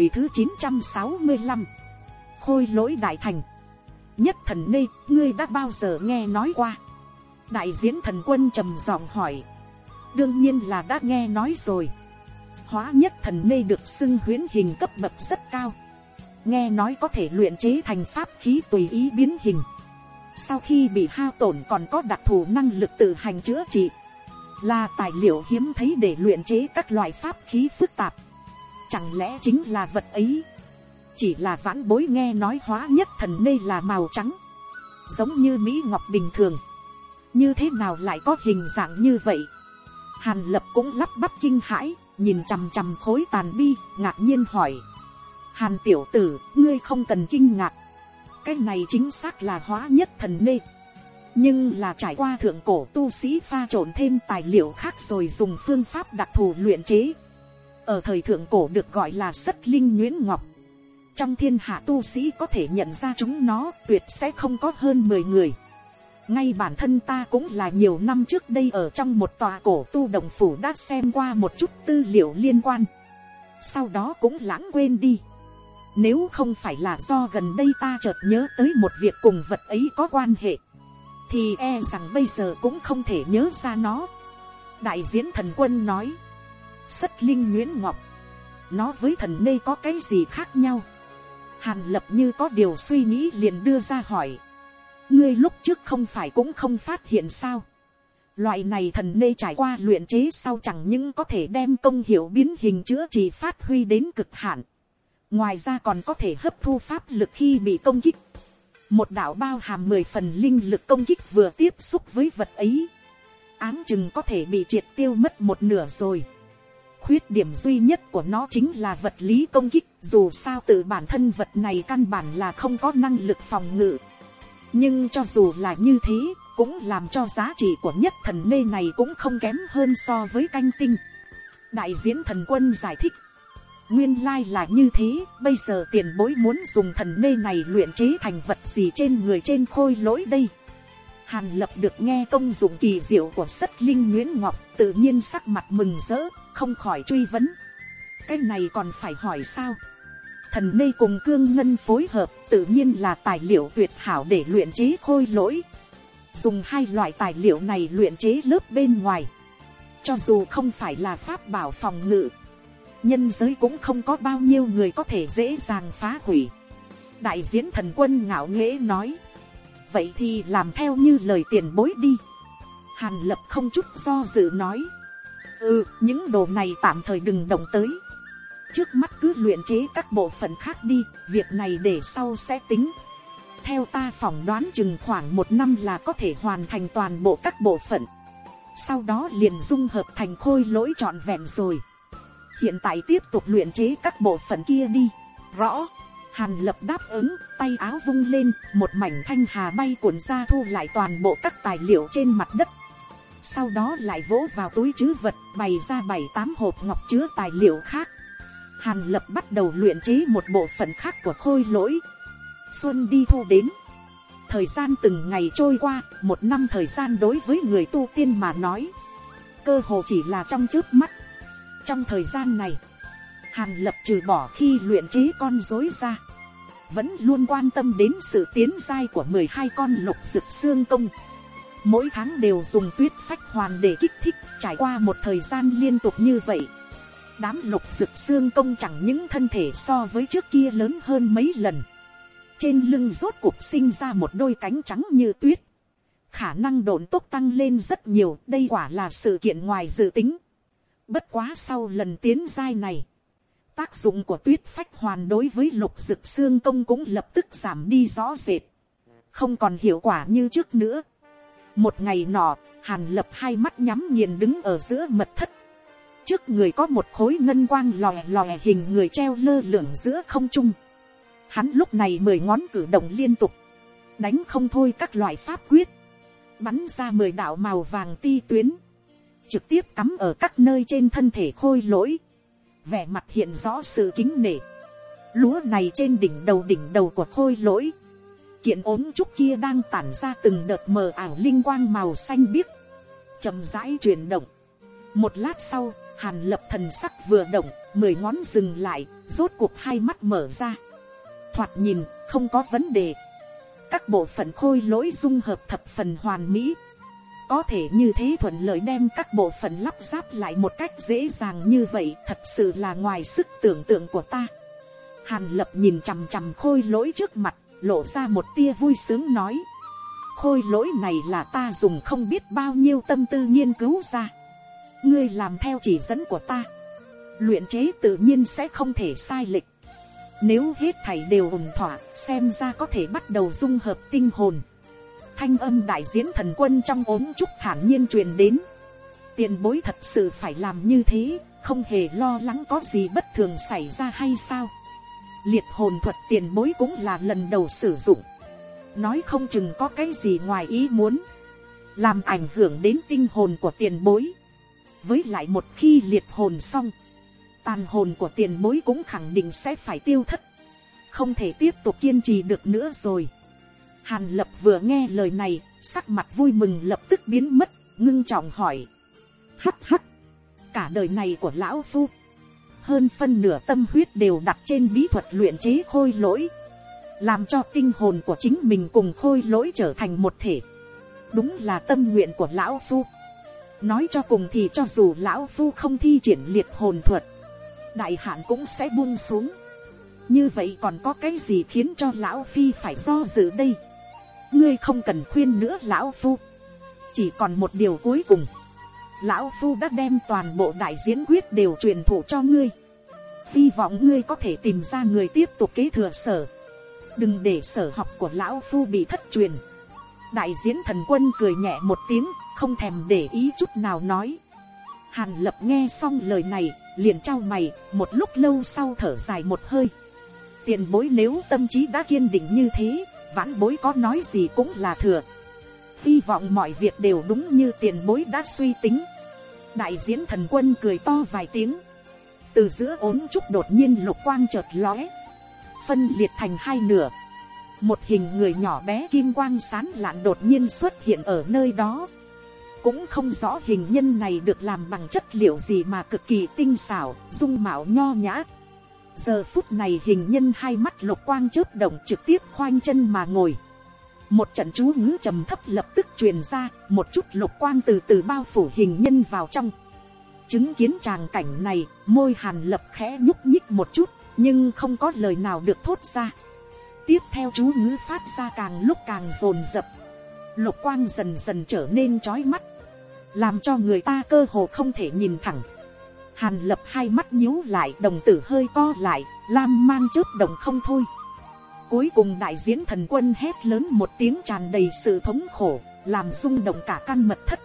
Hồi thứ chín trăm sáu mươi 965 Khôi lỗi đại thành. Nhất thần nê, ngươi đã bao giờ nghe nói qua? Đại diễn thần quân trầm giọng hỏi. Đương nhiên là đã nghe nói rồi. Hóa nhất thần nê được xưng huyến hình cấp bậc rất cao. Nghe nói có thể luyện chế thành pháp khí tùy ý biến hình. Sau khi bị hao tổn còn có đặc thù năng lực tự hành chữa trị. Là tài liệu hiếm thấy để luyện chế các loại pháp khí phức tạp. Chẳng lẽ chính là vật ấy? Chỉ là vãn bối nghe nói hóa nhất thần nê là màu trắng. Giống như Mỹ Ngọc bình thường. Như thế nào lại có hình dạng như vậy? Hàn lập cũng lắp bắp kinh hãi, Nhìn chằm chằm khối tàn bi, Ngạc nhiên hỏi. Hàn tiểu tử, Ngươi không cần kinh ngạc. Cái này chính xác là hóa nhất thần nê. Nhưng là trải qua thượng cổ tu sĩ pha trộn thêm tài liệu khác rồi dùng phương pháp đặc thù luyện chế ở thời thượng cổ được gọi là rất linh nguyễn ngọc. Trong thiên hạ tu sĩ có thể nhận ra chúng nó, tuyệt sẽ không có hơn mười người. Ngay bản thân ta cũng là nhiều năm trước đây ở trong một tòa cổ tu đồng phủ đã xem qua một chút tư liệu liên quan. Sau đó cũng lãng quên đi. Nếu không phải là do gần đây ta chợt nhớ tới một việc cùng vật ấy có quan hệ, thì e rằng bây giờ cũng không thể nhớ ra nó. Đại diễn thần quân nói rất linh nguyễn ngọc. Nó với thần nê có cái gì khác nhau? Hàn lập như có điều suy nghĩ liền đưa ra hỏi. Ngươi lúc trước không phải cũng không phát hiện sao? Loại này thần nê trải qua luyện chế sau chẳng những có thể đem công hiệu biến hình chữa trị phát huy đến cực hạn. Ngoài ra còn có thể hấp thu pháp lực khi bị công kích. Một đạo bao hàm 10 phần linh lực công kích vừa tiếp xúc với vật ấy. Áng chừng có thể bị triệt tiêu mất một nửa rồi khuyết điểm duy nhất của nó chính là vật lý công kích. Dù sao tự bản thân vật này căn bản là không có năng lực phòng ngự. Nhưng cho dù là như thế, cũng làm cho giá trị của nhất thần nê này cũng không kém hơn so với canh tinh. Đại diễn thần quân giải thích. Nguyên lai là như thế, bây giờ tiền bối muốn dùng thần nê này luyện chế thành vật gì trên người trên khôi lỗi đây? Hàn lập được nghe công dụng kỳ diệu của sất linh nguyễn ngọc, tự nhiên sắc mặt mừng rỡ, không khỏi truy vấn. Cái này còn phải hỏi sao? Thần mê cùng cương ngân phối hợp, tự nhiên là tài liệu tuyệt hảo để luyện chế khôi lỗi. Dùng hai loại tài liệu này luyện chế lớp bên ngoài. Cho dù không phải là pháp bảo phòng ngự, nhân giới cũng không có bao nhiêu người có thể dễ dàng phá hủy. Đại diễn thần quân ngạo nghễ nói vậy thì làm theo như lời tiền bối đi. Hàn lập không chút do dự nói. Ừ những đồ này tạm thời đừng động tới. Trước mắt cứ luyện chế các bộ phận khác đi, việc này để sau sẽ tính. Theo ta phỏng đoán chừng khoảng một năm là có thể hoàn thành toàn bộ các bộ phận. Sau đó liền dung hợp thành khôi lỗi trọn vẹn rồi. Hiện tại tiếp tục luyện chế các bộ phận kia đi. Rõ hàn lập đáp ứng, tay áo vung lên, một mảnh thanh hà bay cuộn ra thu lại toàn bộ các tài liệu trên mặt đất. Sau đó lại vỗ vào túi chứ vật, bày ra bảy tám hộp ngọc chứa tài liệu khác. Hàn lập bắt đầu luyện chế một bộ phận khác của khôi lỗi. Xuân đi thu đến. Thời gian từng ngày trôi qua, một năm thời gian đối với người tu tiên mà nói, cơ hồ chỉ là trong trước mắt. Trong thời gian này, hàn lập trừ bỏ khi luyện chế con dối ra vẫn luôn quan tâm đến sự tiến giai của mười hai con lục dực xương công. Mỗi tháng đều dùng tuyết phách hoàn để kích thích, trải qua một thời gian liên tục như vậy. Đám lục dực xương công chẳng những thân thể so với trước kia lớn hơn mấy lần. Trên lưng rốt cục sinh ra một đôi cánh trắng như tuyết. Khả năng độn tốc tăng lên rất nhiều, đây quả là sự kiện ngoài dự tính. Bất quá sau lần tiến giai này tác dụng của tuyết phách hoàn đối với lục dực xương công cũng lập tức giảm đi rõ rệt. Không còn hiệu quả như trước nữa. Một ngày nọ, hàn lập hai mắt nhắm nghiền đứng ở giữa mật thất. Trước người có một khối ngân quang lòe lòe hình người treo lơ lửng giữa không trung. Hắn lúc này mười ngón cử động liên tục. Đánh không thôi các loại pháp quyết. Bắn ra mười đạo màu vàng ti tuyến. Trực tiếp cắm ở các nơi trên thân thể khôi lỗi vẻ mặt hiện rõ sự kính nể. Lúa này trên đỉnh đầu đỉnh đầu của khôi lỗi. Kiện ốm trúc kia đang tản ra từng đợt mờ ảo linh quang màu xanh biếc. Chậm rãi chuyển động. Một lát sau, hàn lập thần sắc vừa động, mười ngón dừng lại, rốt cuộc hai mắt mở ra. Thoạt nhìn, không có vấn đề. Các bộ phận khôi lỗi dung hợp thập phần hoàn mỹ có thể như thế thuận lợi đem các bộ phận lắp ráp lại một cách dễ dàng như vậy thật sự là ngoài sức tưởng tượng của ta. Hàn lập nhìn chằm chằm khôi lỗi trước mặt, lộ ra một tia vui sướng nói. Khôi lỗi này là ta dùng không biết bao nhiêu tâm tư nghiên cứu ra. Ngươi làm theo chỉ dẫn của ta. Luyện chế tự nhiên sẽ không thể sai lệch. Nếu hết thảy đều ổn thỏa, xem ra có thể bắt đầu dung hợp tinh hồn thanh âm đại diễn thần quân trong ốm trúc thản nhiên truyền đến. Tiền bối thật sự phải làm như thế, không hề lo lắng có gì bất thường xảy ra hay sao? Liệt hồn thuật tiền bối cũng là lần đầu sử dụng. Nói không chừng có cái gì ngoài ý muốn. Làm ảnh hưởng đến tinh hồn của tiền bối. Với lại một khi liệt hồn xong, tàn hồn của tiền bối cũng khẳng định sẽ phải tiêu thất. Không thể tiếp tục kiên trì được nữa rồi hàn lập vừa nghe lời này sắc mặt vui mừng lập tức biến mất ngưng trọng hỏi. Hắc hắc, cả đời này của lão phu hơn phân nửa tâm huyết đều đặt trên bí thuật luyện chế khôi lỗi làm cho tinh hồn của chính mình cùng khôi lỗi trở thành một thể. Đúng là tâm nguyện của lão phu. Nói cho cùng thì cho dù lão phu không thi triển liệt hồn thuật đại hạn cũng sẽ buông xuống. Như vậy còn có cái gì khiến cho lão phi phải do dự đây? Ngươi không cần khuyên nữa, lão phu. Chỉ còn một điều cuối cùng. Lão phu đã đem toàn bộ đại diễn quyết đều truyền thụ cho ngươi. Hy vọng ngươi có thể tìm ra người tiếp tục kế thừa sở. Đừng để sở học của lão phu bị thất truyền. Đại diễn thần quân cười nhẹ một tiếng, không thèm để ý chút nào nói. Hàn lập nghe xong lời này, liền trao mày, một lúc lâu sau thở dài một hơi. Tiền bối nếu tâm trí đã kiên định như thế vãn bối có nói gì cũng là thừa. Hy vọng mọi việc đều đúng như tiền bối đã suy tính. Đại diễn thần quân cười to vài tiếng. Từ giữa ốm trúc đột nhiên lục quang chợt lóe. Phân liệt thành hai nửa. Một hình người nhỏ bé kim quang sán lạn đột nhiên xuất hiện ở nơi đó. Cũng không rõ hình nhân này được làm bằng chất liệu gì mà cực kỳ tinh xảo, dung mạo nho nhã giờ phút này hình nhân hai mắt lục quang chớp động trực tiếp khoanh chân mà ngồi. Một trận chú ngữ trầm thấp lập tức truyền ra, một chút lục quang từ từ bao phủ hình nhân vào trong. Chứng kiến tràng cảnh này, môi hàn lập khẽ nhúc nhích một chút, nhưng không có lời nào được thốt ra. Tiếp theo chú ngữ phát ra càng lúc càng rồn rập. Lục quang dần dần trở nên trói mắt. Làm cho người ta cơ hồ không thể nhìn thẳng hàn lập hai mắt nhíu lại, đồng tử hơi co lại, lam mang chớp đồng không thôi. Cuối cùng đại diễn thần quân hét lớn một tiếng tràn đầy sự thống khổ, làm rung động cả căn mật thất.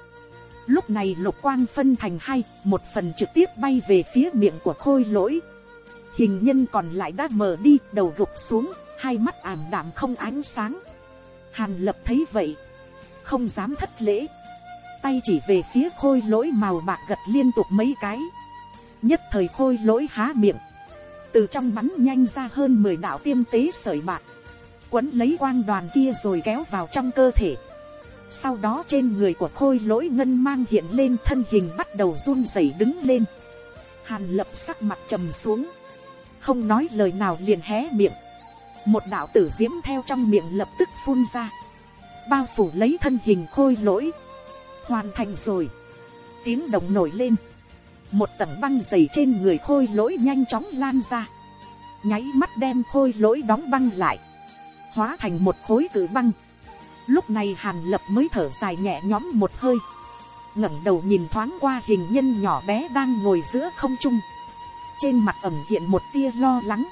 Lúc này lục quang phân thành hai, một phần trực tiếp bay về phía miệng của khôi lỗi. Hình nhân còn lại đã mở đi, đầu gục xuống, hai mắt ảm đạm không ánh sáng. Hàn lập thấy vậy, không dám thất lễ. Tay chỉ về phía khôi lỗi màu bạc gật liên tục mấy cái nhất thời khôi lỗi há miệng. Từ trong bắn nhanh ra hơn mười đạo tiêm tế sợi bạc. Quấn lấy quang đoàn kia rồi kéo vào trong cơ thể. Sau đó trên người của khôi lỗi ngân mang hiện lên thân hình bắt đầu run rẩy đứng lên. Hàn lập sắc mặt trầm xuống. Không nói lời nào liền hé miệng. Một đạo tử diễm theo trong miệng lập tức phun ra. Bao phủ lấy thân hình khôi lỗi. Hoàn thành rồi. Tiếng động nổi lên một tầng băng dày trên người khôi lỗi nhanh chóng lan ra. Nháy mắt đem khôi lỗi đóng băng lại. Hóa thành một khối cử băng. Lúc này hàn lập mới thở dài nhẹ nhõm một hơi. ngẩng đầu nhìn thoáng qua hình nhân nhỏ bé đang ngồi giữa không trung. Trên mặt ẩm hiện một tia lo lắng.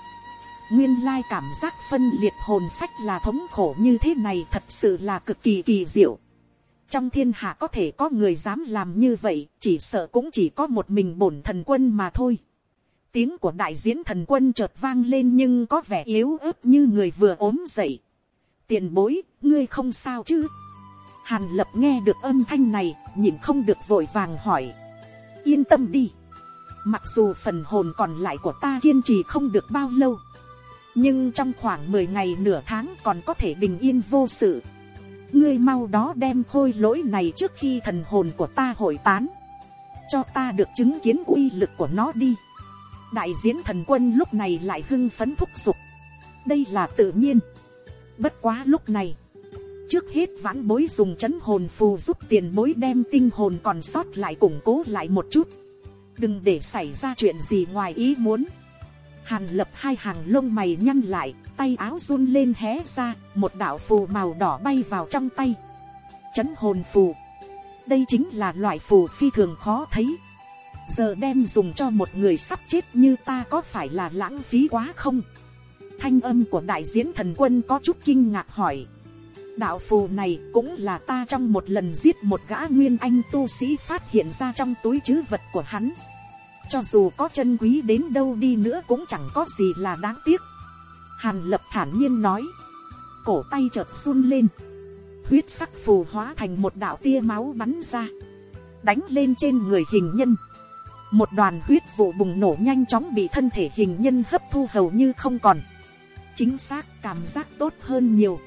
Nguyên lai cảm giác phân liệt hồn phách là thống khổ như thế này thật sự là cực kỳ kỳ diệu trong thiên hạ có thể có người dám làm như vậy, chỉ sợ cũng chỉ có một mình bổn thần quân mà thôi. Tiếng của đại diễn thần quân chợt vang lên nhưng có vẻ yếu ớt như người vừa ốm dậy. Tiền bối, ngươi không sao chứ? Hàn lập nghe được âm thanh này nhìn không được vội vàng hỏi. Yên tâm đi. Mặc dù phần hồn còn lại của ta kiên trì không được bao lâu, nhưng trong khoảng mười ngày nửa tháng còn có thể bình yên vô sự ngươi mau đó đem khôi lỗi này trước khi thần hồn của ta hội tán. Cho ta được chứng kiến uy lực của nó đi. Đại diễn thần quân lúc này lại hưng phấn thúc giục. Đây là tự nhiên. Bất quá lúc này, trước hết vãn bối dùng chấn hồn phù giúp tiền bối đem tinh hồn còn sót lại củng cố lại một chút. Đừng để xảy ra chuyện gì ngoài ý muốn. Hàn lập hai hàng lông mày nhăn lại tay áo run lên hé ra, một đạo phù màu đỏ bay vào trong tay. Chấn hồn phù. Đây chính là loại phù phi thường khó thấy. Giờ đem dùng cho một người sắp chết như ta có phải là lãng phí quá không? Thanh âm của đại diễn thần quân có chút kinh ngạc hỏi. Đạo phù này cũng là ta trong một lần giết một gã nguyên anh tu sĩ phát hiện ra trong túi chứ vật của hắn. Cho dù có chân quý đến đâu đi nữa cũng chẳng có gì là đáng tiếc hàn lập thản nhiên nói. Cổ tay chợt run lên. Huyết sắc phù hóa thành một đạo tia máu bắn ra. Đánh lên trên người hình nhân. Một đoàn huyết vụ bùng nổ nhanh chóng bị thân thể hình nhân hấp thu hầu như không còn. Chính xác cảm giác tốt hơn nhiều.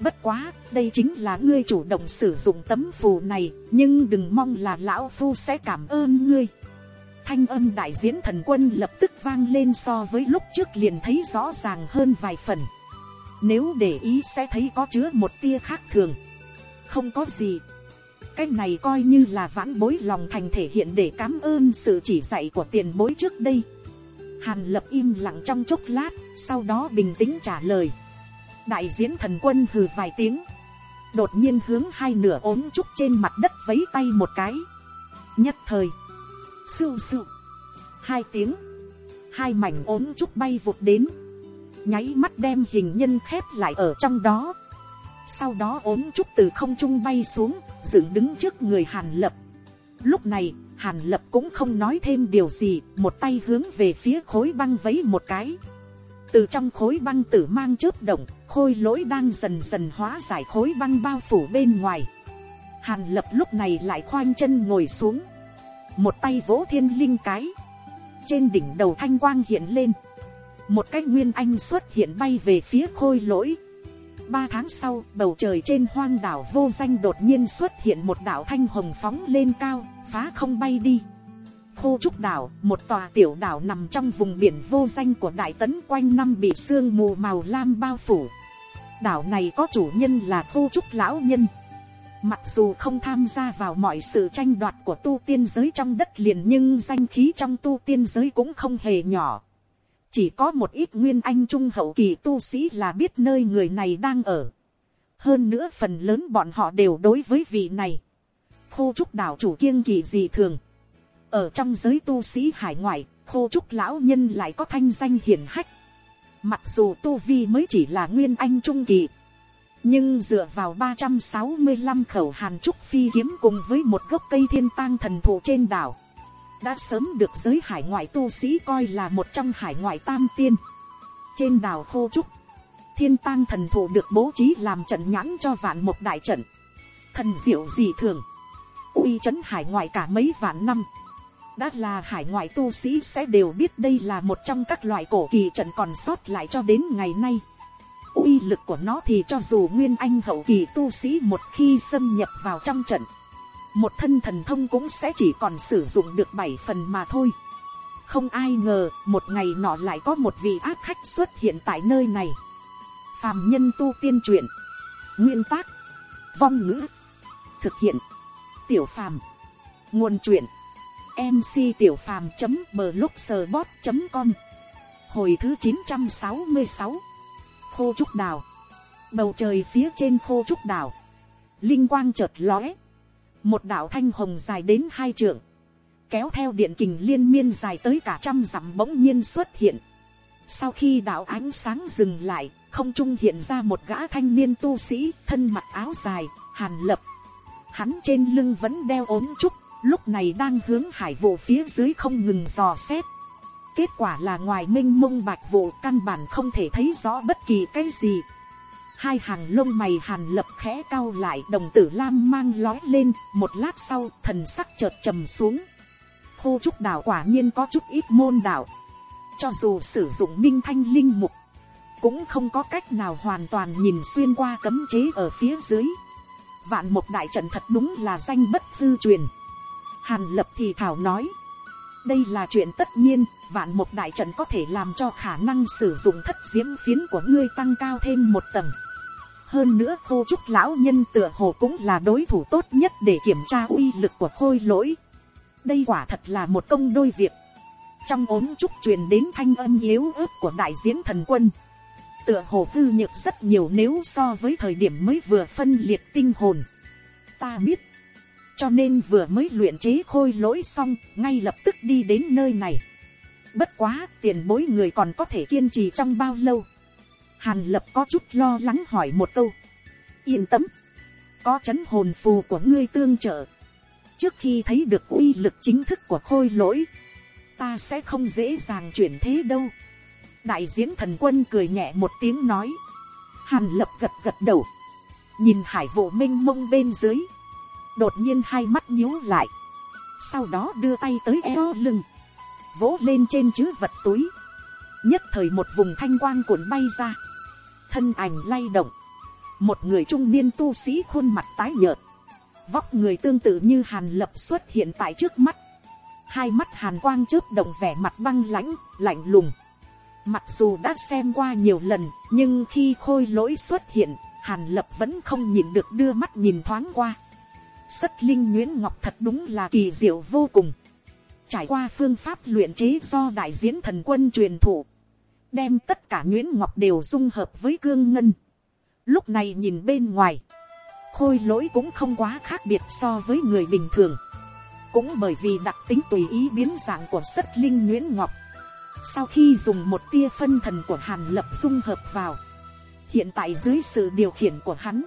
Bất quá, đây chính là ngươi chủ động sử dụng tấm phù này, nhưng đừng mong là lão phu sẽ cảm ơn ngươi thanh âm đại diễn thần quân lập tức vang lên so với lúc trước liền thấy rõ ràng hơn vài phần. Nếu để ý sẽ thấy có chứa một tia khác thường. Không có gì. Cái này coi như là vãn bối lòng thành thể hiện để cảm ơn sự chỉ dạy của tiền bối trước đây. Hàn lập im lặng trong chốc lát, sau đó bình tĩnh trả lời. Đại diễn thần quân hừ vài tiếng. Đột nhiên hướng hai nửa ốm trúc trên mặt đất vấy tay một cái. Nhất thời sưu sưu. Hai tiếng. Hai mảnh ốm trúc bay vụt đến. Nháy mắt đem hình nhân khép lại ở trong đó. Sau đó ốm trúc từ không trung bay xuống, dựng đứng trước người hàn lập. Lúc này, hàn lập cũng không nói thêm điều gì, một tay hướng về phía khối băng vấy một cái. Từ trong khối băng tử mang chớp động, khôi lỗi đang dần dần hóa giải khối băng bao phủ bên ngoài. Hàn lập lúc này lại khoanh chân ngồi xuống một tay vỗ thiên linh cái. Trên đỉnh đầu thanh quang hiện lên. Một cái nguyên anh xuất hiện bay về phía khôi lỗi. Ba tháng sau, bầu trời trên hoang đảo vô danh đột nhiên xuất hiện một đảo thanh hồng phóng lên cao, phá không bay đi. Khô trúc đảo, một tòa tiểu đảo nằm trong vùng biển vô danh của đại tấn quanh năm bị sương mù màu lam bao phủ. Đảo này có chủ nhân là khô trúc lão nhân mặc dù không tham gia vào mọi sự tranh đoạt của tu tiên giới trong đất liền nhưng danh khí trong tu tiên giới cũng không hề nhỏ chỉ có một ít nguyên anh trung hậu kỳ tu sĩ là biết nơi người này đang ở. hơn nữa phần lớn bọn họ đều đối với vị này. khô trúc đảo chủ kiêng kỳ gì thường. ở trong giới tu sĩ hải ngoại, khô trúc lão nhân lại có thanh danh hiển hách. mặc dù tu vi mới chỉ là nguyên anh trung kỳ nhưng dựa vào ba trăm sáu mươi 365 khẩu hàn trúc phi kiếm cùng với một gốc cây thiên tang thần thụ trên đảo đã sớm được giới hải ngoại tu sĩ coi là một trong hải ngoại tam tiên. Trên đảo khô trúc, thiên tang thần thụ được bố trí làm trận nhãn cho vạn một đại trận. Thần diệu dị thường, uy chấn hải ngoại cả mấy vạn năm. Đã là hải ngoại tu sĩ sẽ đều biết đây là một trong các loại cổ kỳ trận còn sót lại cho đến ngày nay uy lực của nó thì cho dù nguyên anh hậu kỳ tu sĩ một khi xâm nhập vào trong trận một thân thần thông cũng sẽ chỉ còn sử dụng được bảy phần mà thôi. Không ai ngờ, một ngày nọ lại có một vị ác khách xuất hiện tại nơi này. Phàm nhân tu tiên truyện. Nguyên tác. Vong ngữ. Thực hiện. Tiểu phàm. Nguồn truyện. MC tiểu phàm.blogspot.com Hồi thứ chín trăm sáu mươi sáu Khô trúc đào. Bầu trời phía trên khô trúc đào. Linh quang chợt lóe một đạo thanh hồng dài đến hai trượng, kéo theo điện kình liên miên dài tới cả trăm dặm bỗng nhiên xuất hiện. Sau khi đạo ánh sáng dừng lại, không trung hiện ra một gã thanh niên tu sĩ, thân mặc áo dài, hàn lập. Hắn trên lưng vẫn đeo ốm trúc, lúc này đang hướng hải vụ phía dưới không ngừng dò xét. Kết quả là ngoài minh mông bạch vụ căn bản không thể thấy rõ bất kỳ cái gì, hai hàng lông mày hàn lập khẽ cao lại đồng tử lam mang lói lên. Một lát sau thần sắc chợt trầm xuống. Khô trúc đảo quả nhiên có chút ít môn đảo. Cho dù sử dụng minh thanh linh mục cũng không có cách nào hoàn toàn nhìn xuyên qua cấm chế ở phía dưới. Vạn một đại trận thật đúng là danh bất hư truyền. Hàn lập thì thảo nói, đây là chuyện tất nhiên, vạn một đại trận có thể làm cho khả năng sử dụng thất diễm phiến của ngươi tăng cao thêm một tầng. hơn nữa khô trúc lão nhân tựa hồ cũng là đối thủ tốt nhất để kiểm tra uy lực của khôi lỗi. đây quả thật là một công đôi việc. trong ốm trúc truyền đến thanh âm yếu ớt của đại diễn thần quân. tựa hồ hư nhược rất nhiều nếu so với thời điểm mới vừa phân liệt tinh hồn. ta biết cho nên vừa mới luyện chế khôi lỗi xong, ngay lập tức đi đến nơi này. Bất quá, tiền bối người còn có thể kiên trì trong bao lâu? Hàn lập có chút lo lắng hỏi một câu. Yên tâm, có chấn hồn phù của ngươi tương trợ. Trước khi thấy được uy lực chính thức của khôi lỗi, ta sẽ không dễ dàng chuyển thế đâu. Đại diễn thần quân cười nhẹ một tiếng nói. Hàn lập gật gật đầu. Nhìn hải vụ m i n h mông bên dưới đột nhiên hai mắt nhíu lại, sau đó đưa tay tới eo lưng, vỗ lên trên chữ vật túi, nhất thời một vùng thanh quang cuộn bay ra, thân ảnh lay động, một người trung niên tu sĩ khuôn mặt tái nhợt, vóc người tương tự như hàn lập xuất hiện tại trước mắt, hai mắt hàn quang chớp động vẻ mặt băng lãnh, lạnh lùng. Mặc dù đã xem qua nhiều lần, nhưng khi khôi lỗi xuất hiện, hàn lập vẫn không nhìn được đưa mắt nhìn thoáng qua. Rất linh nguyễn ngọc thật đúng là kỳ diệu vô cùng. Trải qua phương pháp luyện chế do đại diễn thần quân truyền thụ. Đem tất cả nguyễn ngọc đều dung hợp với cương ngân. Lúc này nhìn bên ngoài. Khôi lỗi cũng không quá khác biệt so với người bình thường. Cũng bởi vì đặc tính tùy ý biến dạng của sất linh nguyễn ngọc. Sau khi dùng một tia phân thần của hàn lập dung hợp vào. Hiện tại dưới sự điều khiển của hắn.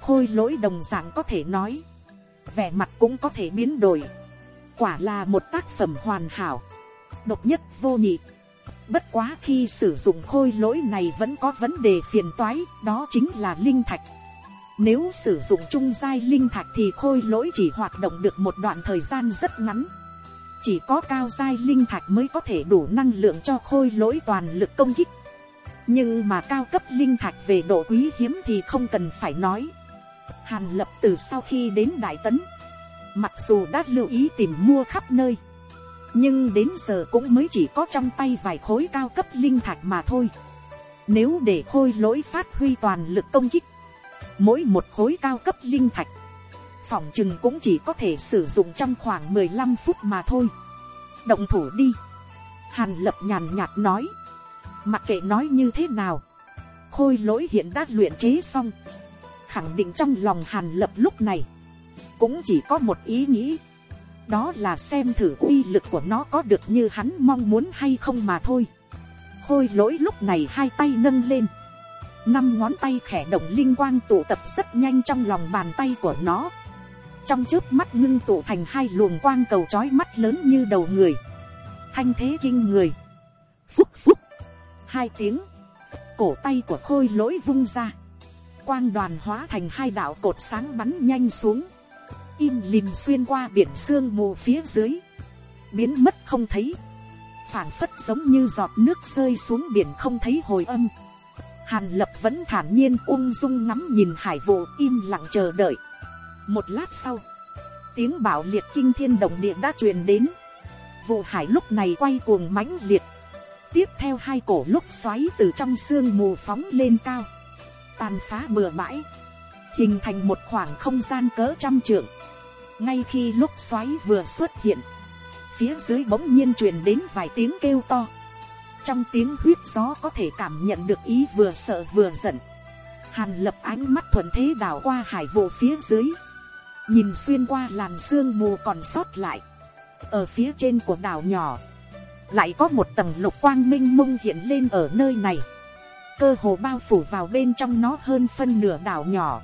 Khôi lỗi đồng dạng có thể nói vẻ mặt cũng có thể biến đổi. Quả là một tác phẩm hoàn hảo, độc nhất vô nhị. Bất quá khi sử dụng khôi lỗi này vẫn có vấn đề phiền toái, đó chính là linh thạch. Nếu sử dụng trung giai linh thạch thì khôi lỗi chỉ hoạt động được một đoạn thời gian rất ngắn. Chỉ có cao giai linh thạch mới có thể đủ năng lượng cho khôi lỗi toàn lực công kích. Nhưng mà cao cấp linh thạch về độ quý hiếm thì không cần phải nói. Hàn lập từ sau khi đến Đại Tấn. Mặc dù đã lưu ý tìm mua khắp nơi. Nhưng đến giờ cũng mới chỉ có trong tay vài khối cao cấp linh thạch mà thôi. Nếu để khôi lỗi phát huy toàn lực công kích. Mỗi một khối cao cấp linh thạch. Phỏng chừng cũng chỉ có thể sử dụng trong khoảng 15 phút mà thôi. Động thủ đi. Hàn lập nhàn nhạt nói. Mặc kệ nói như thế nào. Khôi lỗi hiện đã luyện chế xong khẳng định trong lòng hàn lập lúc này. Cũng chỉ có một ý nghĩ. Đó là xem thử uy lực của nó có được như hắn mong muốn hay không mà thôi. Khôi lỗi lúc này hai tay nâng lên. Năm ngón tay khẽ động linh quang tụ tập rất nhanh trong lòng bàn tay của nó. Trong chớp mắt ngưng tụ thành hai luồng quang cầu trói mắt lớn như đầu người. Thanh thế kinh người. Phúc phúc. Hai tiếng. Cổ tay của khôi lỗi vung ra quang đoàn hóa thành hai đạo cột sáng bắn nhanh xuống. Im lìm xuyên qua biển sương mù phía dưới. Biến mất không thấy. Phảng phất giống như giọt nước rơi xuống biển không thấy hồi âm. Hàn lập vẫn thản nhiên ung dung ngắm nhìn hải vụ im lặng chờ đợi. Một lát sau, tiếng bảo liệt kinh thiên động địa đã truyền đến. Vụ hải lúc này quay cuồng mãnh liệt. Tiếp theo hai cổ lúc xoáy từ trong sương mù phóng lên cao tàn phá bừa bãi, hình thành một khoảng không gian cỡ trăm trượng. ngay khi lúc xoáy vừa xuất hiện, phía dưới bỗng nhiên truyền đến vài tiếng kêu to. trong tiếng huyết gió có thể cảm nhận được ý vừa sợ vừa giận. hàn lập ánh mắt thuận thế đảo qua hải vụ phía dưới, nhìn xuyên qua làn sương mù còn sót lại. ở phía trên của đảo nhỏ, lại có một tầng lục quang minh mông hiện lên ở nơi này cơ hồ bao phủ vào bên trong nó hơn phân nửa đảo nhỏ.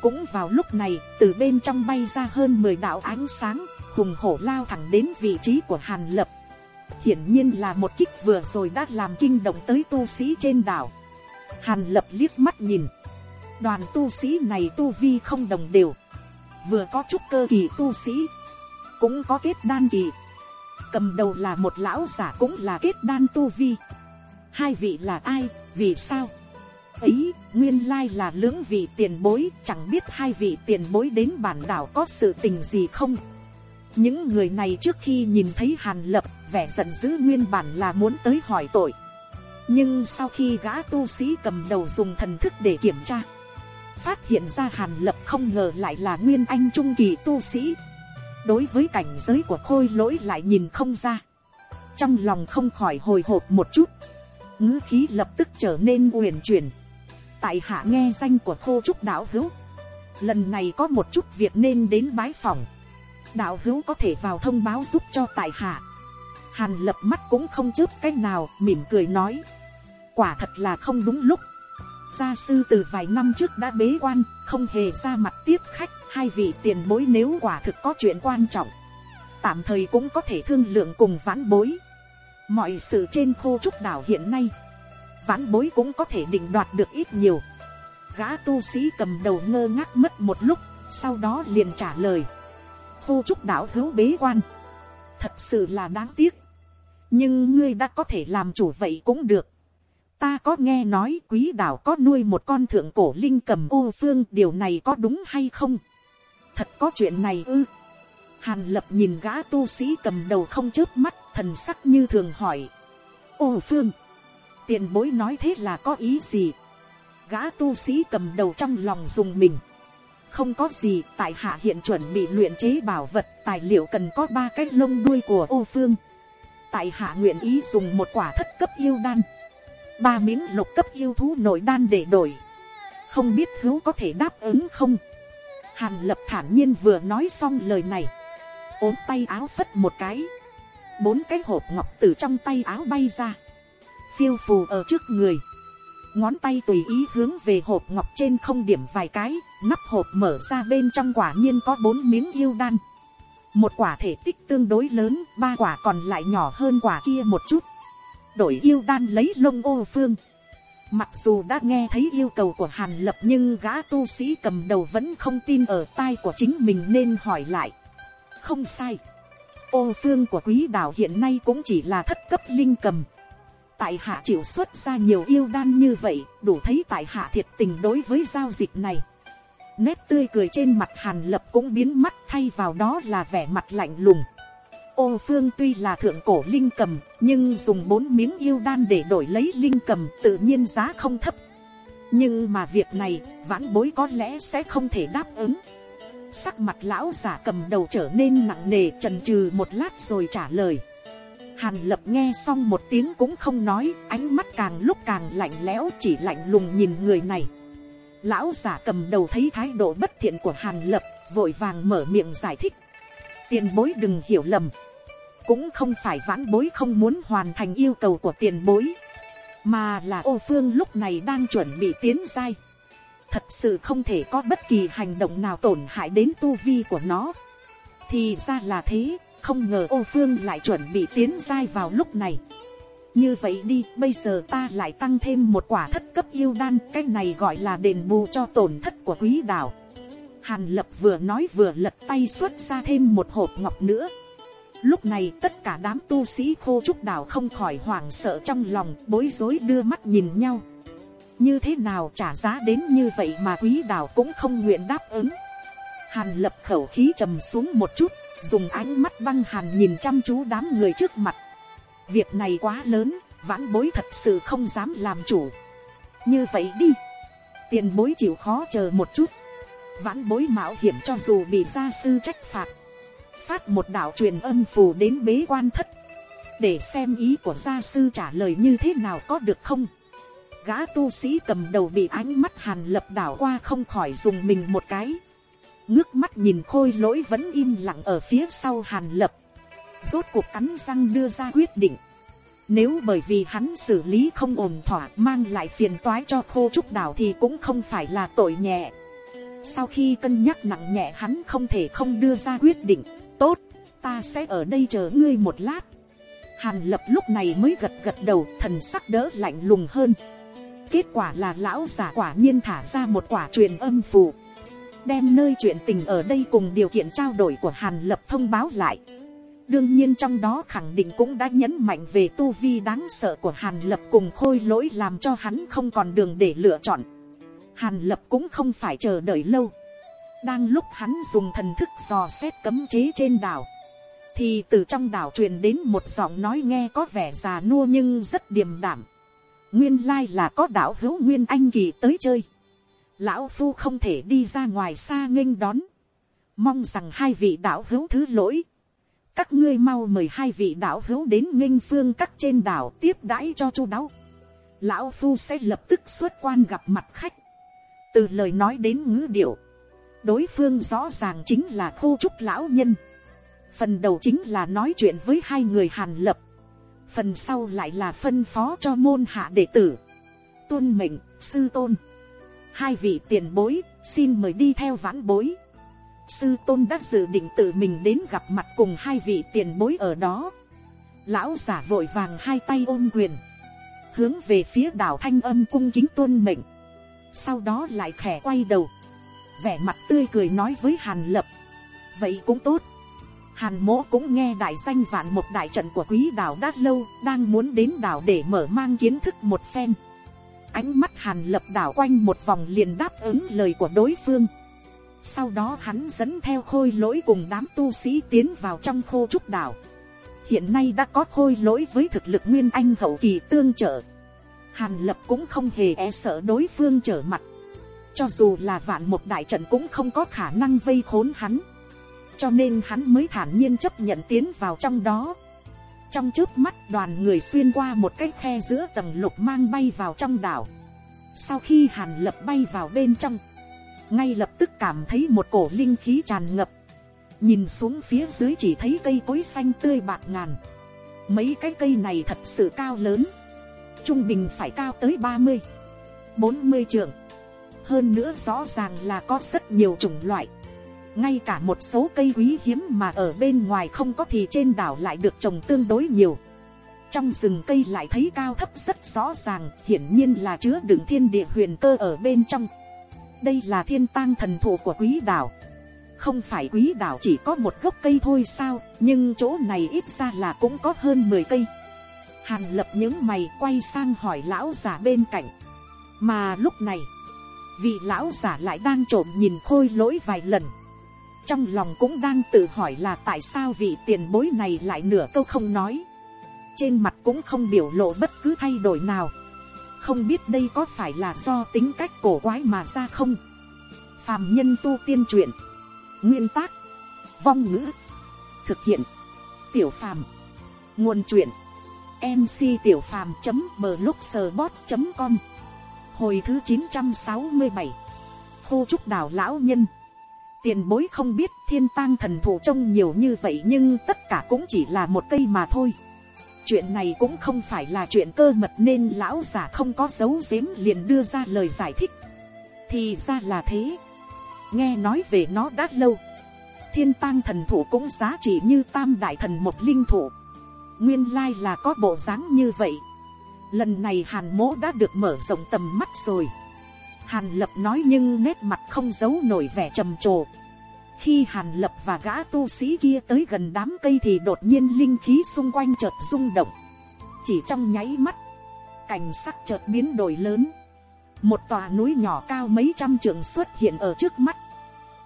Cũng vào lúc này, từ bên trong bay ra hơn 10 đạo ánh sáng, hùng hổ lao thẳng đến vị trí của Hàn Lập. Hiển nhiên là một kích vừa rồi đã làm kinh động tới tu sĩ trên đảo. Hàn Lập liếc mắt nhìn. Đoàn tu sĩ này tu vi không đồng đều. Vừa có chút cơ kỳ tu sĩ, cũng có kết đan kỳ. Cầm đầu là một lão giả cũng là kết đan tu vi. Hai vị là ai? Vì sao? Ấy, nguyên lai là lưỡng vị tiền bối, chẳng biết hai vị tiền bối đến bản đảo có sự tình gì không? Những người này trước khi nhìn thấy hàn lập, vẻ giận dữ nguyên bản là muốn tới hỏi tội. Nhưng sau khi gã tu sĩ cầm đầu dùng thần thức để kiểm tra, phát hiện ra hàn lập không ngờ lại là nguyên anh trung kỳ tu sĩ. Đối với cảnh giới của khôi lỗi lại nhìn không ra. Trong lòng không khỏi hồi hộp một chút ngữ khí lập tức trở nên uyển chuyển. Tại hạ nghe danh của khô trúc đạo hữu, lần này có một chút việc nên đến bái phòng. Đạo hữu có thể vào thông báo giúp cho tại hạ. Hàn lập mắt cũng không chớp cách nào, mỉm cười nói, quả thật là không đúng lúc. Gia sư từ vài năm trước đã bế quan, không hề ra mặt tiếp khách, hai vị tiền bối nếu quả thực có chuyện quan trọng, tạm thời cũng có thể thương lượng cùng vãn bối mọi sự trên khô trúc đảo hiện nay, vãn bối cũng có thể định đoạt được ít nhiều. Gã tu sĩ cầm đầu ngơ ngác mất một lúc, sau đó liền trả lời. Khô trúc đảo hữu bế quan, thật sự là đáng tiếc. Nhưng ngươi đã có thể làm chủ vậy cũng được. Ta có nghe nói quý đảo có nuôi một con thượng cổ linh cầm ô phương, điều này có đúng hay không? Thật có chuyện này ư? Hàn lập nhìn gã tu sĩ cầm đầu không chớp mắt, thần sắc như thường hỏi. Ô phương, tiền bối nói thế là có ý gì? Gã tu sĩ cầm đầu trong lòng dùng mình. Không có gì, tại hạ hiện chuẩn bị luyện chế bảo vật, tài liệu cần có ba cái lông đuôi của ô phương. Tại hạ nguyện ý dùng một quả thất cấp yêu đan. Ba miếng lục cấp yêu thú nội đan để đổi. Không biết hữu có thể đáp ứng không? Hàn lập thản nhiên vừa nói xong lời này ốm tay áo phất một cái. Bốn cái hộp ngọc từ trong tay áo bay ra. Phiêu phù ở trước người. Ngón tay tùy ý hướng về hộp ngọc trên không điểm vài cái, nắp hộp mở ra bên trong quả nhiên có bốn miếng yêu đan. Một quả thể tích tương đối lớn, ba quả còn lại nhỏ hơn quả kia một chút. Đổi yêu đan lấy lông ô phương. Mặc dù đã nghe thấy yêu cầu của hàn lập nhưng gã tu sĩ cầm đầu vẫn không tin ở tai của chính mình nên hỏi lại không sai. Ô phương của quý đạo hiện nay cũng chỉ là thất cấp linh cầm. Tại hạ chịu xuất ra nhiều yêu đan như vậy, đủ thấy tại hạ thiệt tình đối với giao dịch này. Nét tươi cười trên mặt hàn lập cũng biến mất, thay vào đó là vẻ mặt lạnh lùng. Ô phương tuy là thượng cổ linh cầm, nhưng dùng bốn miếng yêu đan để đổi lấy linh cầm tự nhiên giá không thấp. Nhưng mà việc này, vãn bối có lẽ sẽ không thể đáp ứng sắc mặt lão giả cầm đầu trở nên nặng nề trần trừ một lát rồi trả lời. Hàn lập nghe xong một tiếng cũng không nói, ánh mắt càng lúc càng lạnh lẽo, chỉ lạnh lùng nhìn người này. Lão giả cầm đầu thấy thái độ bất thiện của hàn lập, vội vàng mở miệng giải thích. Tiền bối đừng hiểu lầm. Cũng không phải vãn bối không muốn hoàn thành yêu cầu của tiền bối, mà là ô phương lúc này đang chuẩn bị tiến dai thật sự không thể có bất kỳ hành động nào tổn hại đến tu vi của nó. Thì ra là thế, không ngờ ô phương lại chuẩn bị tiến giai vào lúc này. Như vậy đi, bây giờ ta lại tăng thêm một quả thất cấp yêu đan, cái này gọi là đền bù cho tổn thất của quý đảo. hàn lập vừa nói vừa lật tay xuất ra thêm một hộp ngọc nữa. Lúc này tất cả đám tu sĩ khô trúc đảo không khỏi hoảng sợ trong lòng, bối rối đưa mắt nhìn nhau như thế nào trả giá đến như vậy mà quý đảo cũng không nguyện đáp ứng. Hàn lập khẩu khí trầm xuống một chút, dùng ánh mắt băng hàn nhìn chăm chú đám người trước mặt. Việc này quá lớn, vãn bối thật sự không dám làm chủ. Như vậy đi. Tiền bối chịu khó chờ một chút. Vãn bối mạo hiểm cho dù bị gia sư trách phạt. Phát một đạo truyền âm phù đến bế quan thất. Để xem ý của gia sư trả lời như thế nào có được không? Gã tu sĩ cầm đầu bị ánh mắt hàn lập đảo qua không khỏi dùng mình một cái. Ngước mắt nhìn khôi lỗi vẫn im lặng ở phía sau hàn lập. Rốt cuộc cắn răng đưa ra quyết định. Nếu bởi vì hắn xử lý không ổn thỏa mang lại phiền toái cho khô trúc đảo thì cũng không phải là tội nhẹ. Sau khi cân nhắc nặng nhẹ hắn không thể không đưa ra quyết định. Tốt, ta sẽ ở đây chờ ngươi một lát. Hàn lập lúc này mới gật gật đầu, thần sắc đỡ lạnh lùng hơn kết quả là lão giả quả nhiên thả ra một quả truyền âm phù. Đem nơi chuyện tình ở đây cùng điều kiện trao đổi của hàn lập thông báo lại. Đương nhiên trong đó khẳng định cũng đã nhấn mạnh về tu vi đáng sợ của hàn lập cùng khôi lỗi làm cho hắn không còn đường để lựa chọn. Hàn lập cũng không phải chờ đợi lâu. Đang lúc hắn dùng thần thức dò xét cấm chế trên đảo, thì từ trong đảo truyền đến một giọng nói nghe có vẻ già nua nhưng rất điềm đảm nguyên lai là có đảo hữu nguyên anh kỳ tới chơi. lão phu không thể đi ra ngoài xa nghênh đón. mong rằng hai vị đảo hữu thứ lỗi. các ngươi mau mời hai vị đảo hữu đến nghênh phương các trên đảo tiếp đãi cho chu đáo. lão phu sẽ lập tức xuất quan gặp mặt khách. từ lời nói đến ngữ điệu, đối phương rõ ràng chính là khô trúc lão nhân phần đầu chính là nói chuyện với hai người hàn lập phần sau lại là phân phó cho môn hạ đệ tử. Tuân mệnh, sư tôn. Hai vị tiền bối, xin mời đi theo vãn bối. Sư tôn đã dự định tự mình đến gặp mặt cùng hai vị tiền bối ở đó. Lão giả vội vàng hai tay ôm quyền. Hướng về phía đảo thanh âm cung kính tuân mệnh. Sau đó lại khẽ quay đầu. Vẻ mặt tươi cười nói với hàn lập. Vậy cũng tốt. Hàn mỗ cũng nghe đại danh vạn một đại trận của quý đảo đã lâu, đang muốn đến đảo để mở mang kiến thức một phen. Ánh mắt hàn lập đảo quanh một vòng liền đáp ứng lời của đối phương. Sau đó hắn dẫn theo khôi lỗi cùng đám tu sĩ tiến vào trong khô trúc đảo. Hiện nay đã có khôi lỗi với thực lực nguyên anh hậu kỳ tương trợ. Hàn lập cũng không hề e sợ đối phương trở mặt. Cho dù là vạn một đại trận cũng không có khả năng vây khốn hắn cho nên hắn mới thản nhiên chấp nhận tiến vào trong đó. Trong trước mắt, đoàn người xuyên qua một cái khe giữa tầng lục mang bay vào trong đảo. Sau khi hàn lập bay vào bên trong, ngay lập tức cảm thấy một cổ linh khí tràn ngập. Nhìn xuống phía dưới chỉ thấy cây cối xanh tươi bạc ngàn. Mấy cái cây này thật sự cao lớn. Trung bình phải cao tới ba mươi, bốn mươi hơn nữa rõ ràng là có rất nhiều chủng loại ngay cả một số cây quý hiếm mà ở bên ngoài không có thì trên đảo lại được trồng tương đối nhiều. Trong rừng cây lại thấy cao thấp rất rõ ràng, hiển nhiên là chứa đựng thiên địa huyền cơ ở bên trong. Đây là thiên tang thần thụ của quý đảo. Không phải quý đảo chỉ có một gốc cây thôi sao, nhưng chỗ này ít ra là cũng có hơn mười cây. Hàn lập những mày quay sang hỏi lão già bên cạnh. Mà lúc này, vị lão giả lại đang trộm nhìn khôi lỗi vài lần trong lòng cũng đang tự hỏi là tại sao vị tiền bối này lại nửa câu không nói. Trên mặt cũng không biểu lộ bất cứ thay đổi nào. Không biết đây có phải là do tính cách cổ quái mà ra không? Phàm nhân tu tiên truyện. Nguyên tác. Vong ngữ. Thực hiện. Tiểu phàm. Nguồn truyện. Mc tiểu phàm blogspot com. Hồi thứ chín trăm sáu mươi bảy. Khô trúc đảo lão nhân tiền bối không biết thiên tang thần thủ trông nhiều như vậy nhưng tất cả cũng chỉ là một cây mà thôi. Chuyện này cũng không phải là chuyện cơ mật nên lão già không có dấu giếm liền đưa ra lời giải thích. Thì ra là thế. Nghe nói về nó đã lâu. Thiên tang thần thủ cũng giá trị như tam đại thần một linh thủ nguyên lai là có bộ dáng như vậy. Lần này hàn mỗ đã được mở rộng tầm mắt rồi hàn lập nói nhưng nét mặt không giấu nổi vẻ trầm trồ. Khi hàn lập và gã tu sĩ kia tới gần đám cây thì đột nhiên linh khí xung quanh chợt rung động. Chỉ trong nháy mắt, cảnh sắc chợt biến đổi lớn. Một tòa núi nhỏ cao mấy trăm trượng xuất hiện ở trước mắt.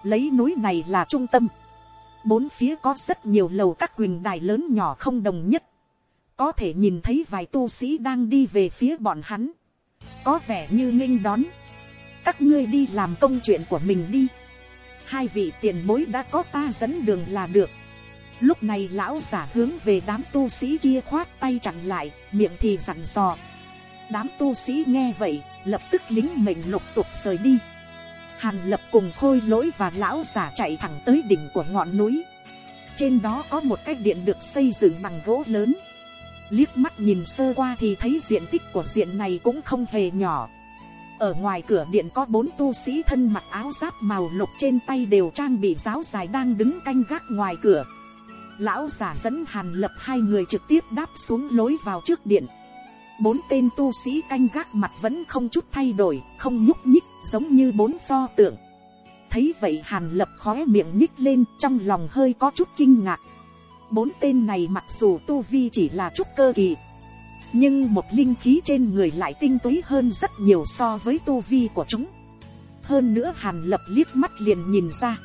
Lấy núi này là trung tâm. Bốn phía có rất nhiều lầu các quỳnh đài lớn nhỏ không đồng nhất. Có thể nhìn thấy vài tu sĩ đang đi về phía bọn hắn. Có vẻ như nghênh đón các ngươi đi làm công chuyện của mình đi. Hai vị tiền bối đã có ta dẫn đường là được. Lúc này lão giả hướng về đám tu sĩ kia khoát tay chặn lại, miệng thì dặn dò. Đám tu sĩ nghe vậy, lập tức lính mệnh lục tục rời đi. Hàn lập cùng khôi lỗi và lão giả chạy thẳng tới đỉnh của ngọn núi. Trên đó có một cái điện được xây dựng bằng gỗ lớn. Liếc mắt nhìn sơ qua thì thấy diện tích của diện này cũng không hề nhỏ ở ngoài cửa điện có bốn tu sĩ thân mặc áo giáp màu lục trên tay đều trang bị giáo dài đang đứng canh gác ngoài cửa. Lão giả dẫn hàn lập hai người trực tiếp đáp xuống lối vào trước điện. Bốn tên tu sĩ canh gác mặt vẫn không chút thay đổi, không nhúc nhích, giống như bốn pho tượng. Thấy vậy hàn lập khóe miệng nhích lên, trong lòng hơi có chút kinh ngạc. Bốn tên này mặc dù tu vi chỉ là chút cơ kỳ nhưng một linh khí trên người lại tinh túy hơn rất nhiều so với tu vi của chúng. Hơn nữa hàn lập liếc mắt liền nhìn ra.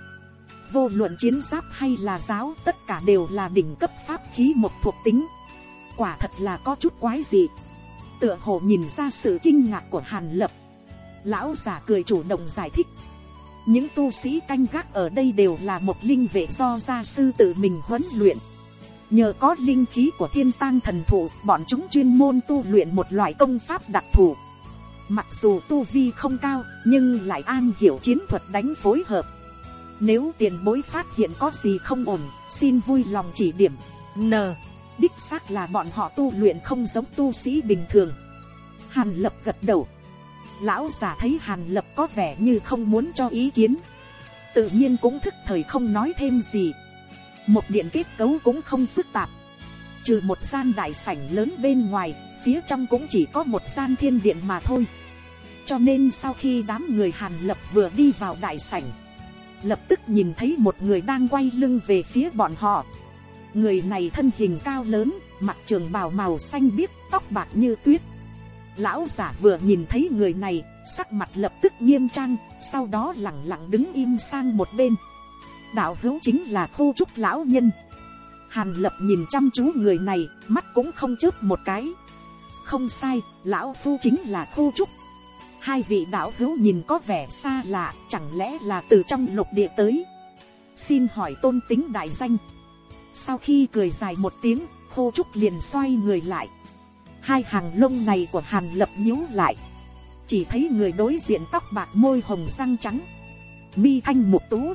Vô luận chiến giáp hay là giáo, tất cả đều là đỉnh cấp pháp khí một thuộc tính. Quả thật là có chút quái dị. Tựa hồ nhìn ra sự kinh ngạc của hàn lập. Lão già cười chủ động giải thích. Những tu sĩ canh gác ở đây đều là một linh vệ do gia sư tự mình huấn luyện nhờ có linh khí của thiên tang thần thụ, bọn chúng chuyên môn tu luyện một loại công pháp đặc thù. Mặc dù tu vi không cao, nhưng lại an hiểu chiến thuật đánh phối hợp. Nếu tiền bối phát hiện có gì không ổn, xin vui lòng chỉ điểm. N. Đích xác là bọn họ tu luyện không giống tu sĩ bình thường. Hàn lập gật đầu. Lão già thấy hàn lập có vẻ như không muốn cho ý kiến. Tự nhiên cũng thức thời không nói thêm gì một điện kết cấu cũng không phức tạp. Trừ một gian đại sảnh lớn bên ngoài, phía trong cũng chỉ có một gian thiên điện mà thôi. Cho nên sau khi đám người hàn lập vừa đi vào đại sảnh, lập tức nhìn thấy một người đang quay lưng về phía bọn họ. Người này thân hình cao lớn mặc trường bào màu xanh biếc, tóc bạc như tuyết. Lão giả vừa nhìn thấy người này, sắc mặt lập tức nghiêm trang, sau đó lẳng lặng đứng im sang một bên đạo hữu chính là khu trúc lão nhân. Hàn lập nhìn chăm chú người này, mắt cũng không chớp một cái. Không sai, lão phu chính là khu trúc. Hai vị đạo hữu nhìn có vẻ xa lạ, chẳng lẽ là từ trong lục địa tới? Xin hỏi tôn tính đại danh. Sau khi cười dài một tiếng, khô trúc liền xoay người lại. Hai hàng lông này của hàn lập nhíu lại. Chỉ thấy người đối diện tóc bạc môi hồng răng trắng. Mi thanh mục tú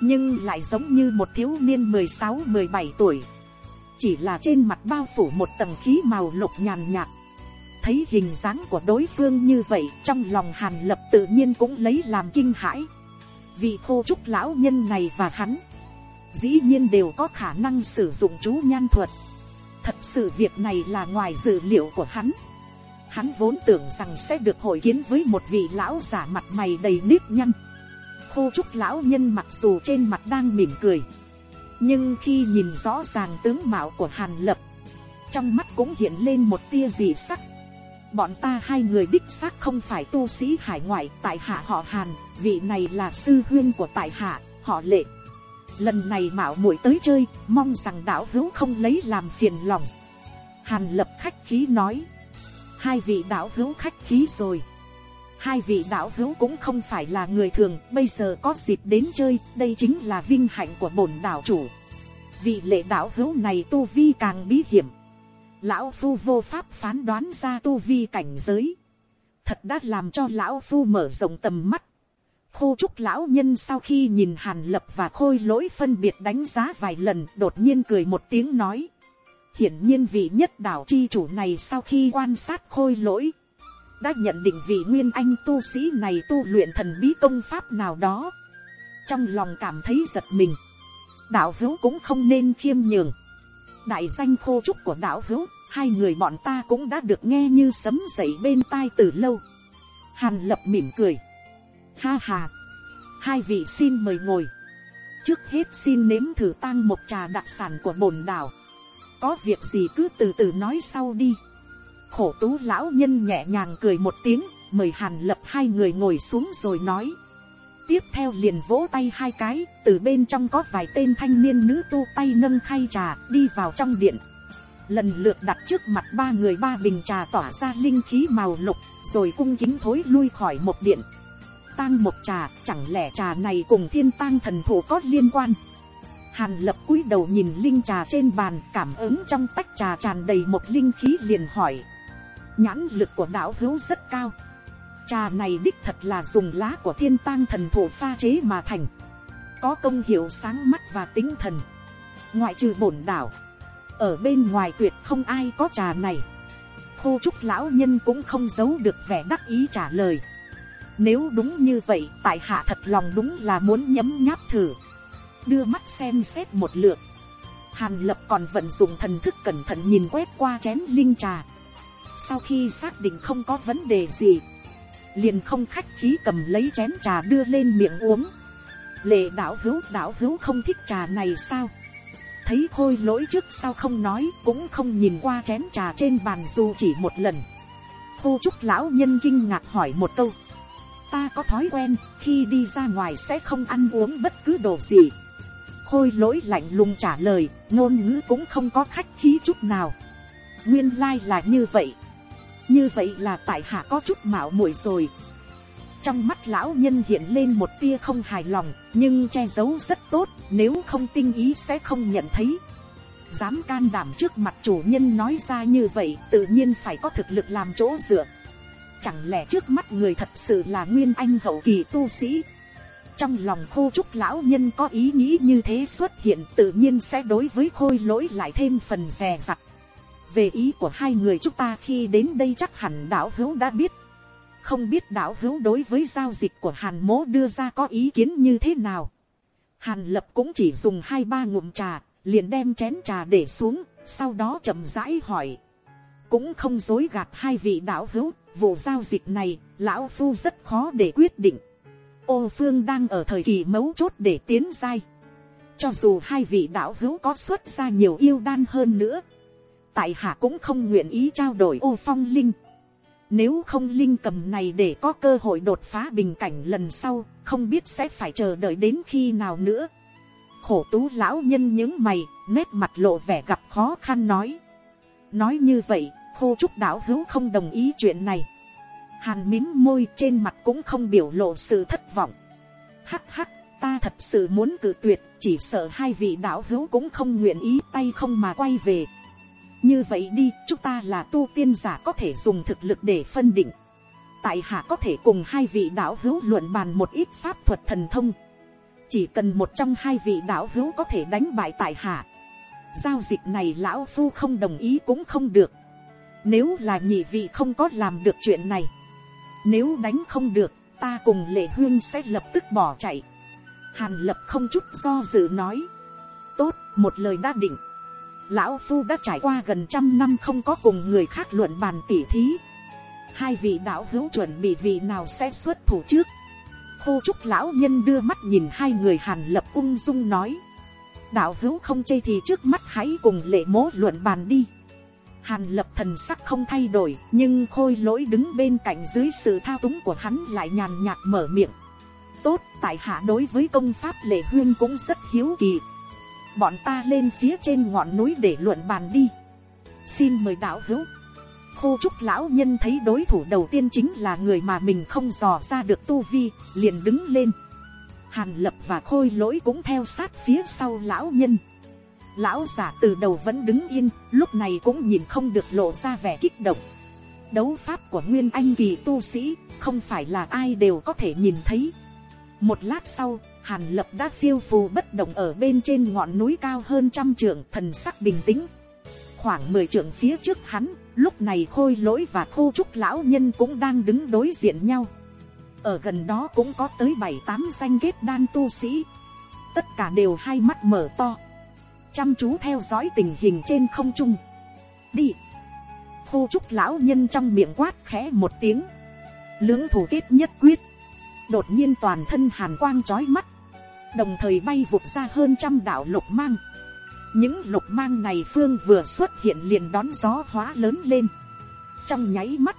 nhưng lại giống như một thiếu niên mười sáu, mười bảy tuổi. Chỉ là trên mặt bao phủ một tầng khí màu lục nhàn nhạt. Thấy hình dáng của đối phương như vậy, trong lòng hàn lập tự nhiên cũng lấy làm kinh hãi. Vì khô trúc lão nhân này và hắn, dĩ nhiên đều có khả năng sử dụng chú nhan thuật. Thật sự việc này là ngoài dự liệu của hắn. Hắn vốn tưởng rằng sẽ được hội kiến với một vị lão giả mặt mày đầy nếp nhăn khô trúc lão nhân mặc dù trên mặt đang mỉm cười, nhưng khi nhìn rõ ràng tướng mạo của hàn lập, trong mắt cũng hiện lên một tia dị sắc. Bọn ta hai người đích xác không phải tu sĩ hải ngoại tại hạ họ hàn, vị này là sư huyên của tại hạ, họ lệ. Lần này mạo muội tới chơi, mong rằng đạo hữu không lấy làm phiền lòng. Hàn lập khách khí nói, hai vị đạo hữu khách khí rồi hai vị đạo hữu cũng không phải là người thường, bây giờ có dịp đến chơi, đây chính là vinh hạnh của bổn đạo chủ. Vị lệ đạo hữu này tu vi càng bí hiểm. Lão phu vô pháp phán đoán ra tu vi cảnh giới. Thật đã làm cho lão phu mở rộng tầm mắt. Khô trúc lão nhân sau khi nhìn hàn lập và khôi lỗi phân biệt đánh giá vài lần, đột nhiên cười một tiếng nói. Hiển nhiên vị nhất đảo chi chủ này sau khi quan sát khôi lỗi đã nhận định vị nguyên anh tu sĩ này tu luyện thần bí công pháp nào đó. Trong lòng cảm thấy giật mình. Đạo hữu cũng không nên khiêm nhường. Đại danh khô trúc của đạo hữu, hai người bọn ta cũng đã được nghe như sấm dậy bên tai từ lâu. Hàn lập mỉm cười. Ha hà hai vị xin mời ngồi. Trước hết xin nếm thử tang một trà đặc sản của bồn đảo. Có việc gì cứ từ từ nói sau đi khổ tú lão nhân nhẹ nhàng cười một tiếng, mời hàn lập hai người ngồi xuống rồi nói. Tiếp theo liền vỗ tay hai cái, từ bên trong có vài tên thanh niên nữ tu tay nâng khay trà, đi vào trong điện. Lần lượt đặt trước mặt ba người ba bình trà tỏa ra linh khí màu lục, rồi cung kính thối lui khỏi một điện. Tang một trà, chẳng lẽ trà này cùng thiên tang thần thủ có liên quan? Hàn lập cúi đầu nhìn linh trà trên bàn, cảm ứng trong tách trà tràn đầy một linh khí liền hỏi nhãn lực của đạo hữu rất cao. Trà này đích thật là dùng lá của thiên tang thần thủ pha chế mà thành. Có công hiệu sáng mắt và tính thần. Ngoại trừ bổn đảo, ở bên ngoài tuyệt không ai có trà này. Khô trúc lão nhân cũng không giấu được vẻ đắc ý trả lời. Nếu đúng như vậy, tại hạ thật lòng đúng là muốn nhấm nháp thử. Đưa mắt xem xét một lượt. Hàn lập còn vận dụng thần thức cẩn thận nhìn quét qua chén linh trà sau khi xác định không có vấn đề gì, liền không khách khí cầm lấy chén trà đưa lên miệng uống. Lệ đảo hữu đảo hữu không thích trà này sao? Thấy khôi lỗi trước sau không nói, cũng không nhìn qua chén trà trên bàn dù chỉ một lần. Khô trúc lão nhân kinh ngạc hỏi một câu. Ta có thói quen, khi đi ra ngoài sẽ không ăn uống bất cứ đồ gì. Khôi lỗi lạnh lùng trả lời, ngôn ngữ cũng không có khách khí chút nào. Nguyên lai là như vậy như vậy là tại hạ có chút mạo muội rồi. Trong mắt lão nhân hiện lên một tia không hài lòng, nhưng che giấu rất tốt, nếu không tinh ý sẽ không nhận thấy. Dám can đảm trước mặt chủ nhân nói ra như vậy, tự nhiên phải có thực lực làm chỗ dựa. Chẳng lẽ trước mắt người thật sự là nguyên anh hậu kỳ tu sĩ? Trong lòng khô trúc lão nhân có ý nghĩ như thế xuất hiện, tự nhiên sẽ đối với khôi lỗi lại thêm phần rè rặt về ý của hai người chúng ta khi đến đây chắc hẳn đạo hữu đã biết. Không biết đạo hữu đối với giao dịch của hàn mố đưa ra có ý kiến như thế nào. Hàn lập cũng chỉ dùng hai ba ngụm trà, liền đem chén trà để xuống, sau đó chậm rãi hỏi. Cũng không dối gạt hai vị đạo hữu, vụ giao dịch này, lão phu rất khó để quyết định. Ô phương đang ở thời kỳ mấu chốt để tiến giai. Cho dù hai vị đạo hữu có xuất ra nhiều yêu đan hơn nữa tại hạ cũng không nguyện ý trao đổi ô phong linh. Nếu không linh cầm này để có cơ hội đột phá bình cảnh lần sau, không biết sẽ phải chờ đợi đến khi nào nữa. Khổ tú lão nhân những mày, nét mặt lộ vẻ gặp khó khăn nói. Nói như vậy, khô trúc đạo hữu không đồng ý chuyện này. Hàn mím môi trên mặt cũng không biểu lộ sự thất vọng. Hắc hắc, ta thật sự muốn cự tuyệt, chỉ sợ hai vị đạo hữu cũng không nguyện ý tay không mà quay về như vậy đi, chúng ta là tu tiên giả có thể dùng thực lực để phân định. Tại hạ có thể cùng hai vị đạo hữu luận bàn một ít pháp thuật thần thông. Chỉ cần một trong hai vị đạo hữu có thể đánh bại tại hạ. Giao dịch này lão phu không đồng ý cũng không được. Nếu là nhị vị không có làm được chuyện này. Nếu đánh không được, ta cùng lệ huyên sẽ lập tức bỏ chạy. Hàn lập không chút do dự nói. Tốt, một lời đã định lão phu đã trải qua gần trăm năm không có cùng người khác luận bàn tỉ thí. Hai vị đạo hữu chuẩn bị vị nào sẽ xuất thủ trước? Khô trúc lão nhân đưa mắt nhìn hai người hàn lập ung dung nói. Đạo hữu không chê thì trước mắt hãy cùng lệ mố luận bàn đi. Hàn lập thần sắc không thay đổi, nhưng khôi lỗi đứng bên cạnh dưới sự thao túng của hắn lại nhàn nhạt mở miệng. Tốt, tại hạ đối với công pháp lệ huyên cũng rất hiếu kỳ bọn ta lên phía trên ngọn núi để luận bàn đi. Xin mời đạo hữu. Khô trúc lão nhân thấy đối thủ đầu tiên chính là người mà mình không dò ra được tu vi, liền đứng lên. Hàn lập và khôi lỗi cũng theo sát phía sau lão nhân. Lão giả từ đầu vẫn đứng yên, lúc này cũng nhìn không được lộ ra vẻ kích động. Đấu pháp của nguyên anh kỳ tu sĩ, không phải là ai đều có thể nhìn thấy một lát sau, hàn lập đã phiêu phù bất động ở bên trên ngọn núi cao hơn trăm trượng thần sắc bình tĩnh. Khoảng mười trượng phía trước hắn, lúc này khôi lỗi và khô trúc lão nhân cũng đang đứng đối diện nhau. Ở gần đó cũng có tới bảy tám danh kết đan tu sĩ. Tất cả đều hai mắt mở to. Chăm chú theo dõi tình hình trên không trung. Đi! Khô trúc lão nhân trong miệng quát khẽ một tiếng. Lưỡng thủ kết nhất quyết đột nhiên toàn thân hàn quang trói mắt. Đồng thời bay vụt ra hơn trăm đạo lục mang. Những lục mang này phương vừa xuất hiện liền đón gió hóa lớn lên. Trong nháy mắt,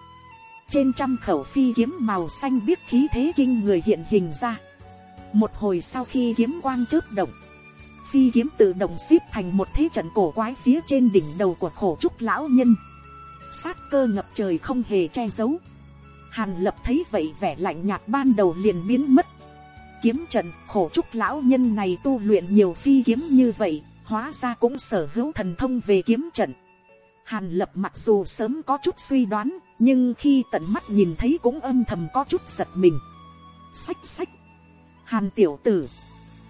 trên trăm khẩu phi kiếm màu xanh biết khí thế kinh người hiện hình ra. Một hồi sau khi kiếm quang chớp động, phi kiếm tự động xếp thành một thế trận cổ quái phía trên đỉnh đầu của khổ trúc lão nhân. Sát cơ ngập trời không hề che giấu hàn lập thấy vậy vẻ lạnh nhạt ban đầu liền biến mất. Kiếm trận, khổ trúc lão nhân này tu luyện nhiều phi kiếm như vậy, hóa ra cũng sở hữu thần thông về kiếm trận. Hàn lập mặc dù sớm có chút suy đoán, nhưng khi tận mắt nhìn thấy cũng âm thầm có chút giật mình. Sách sách hàn tiểu tử,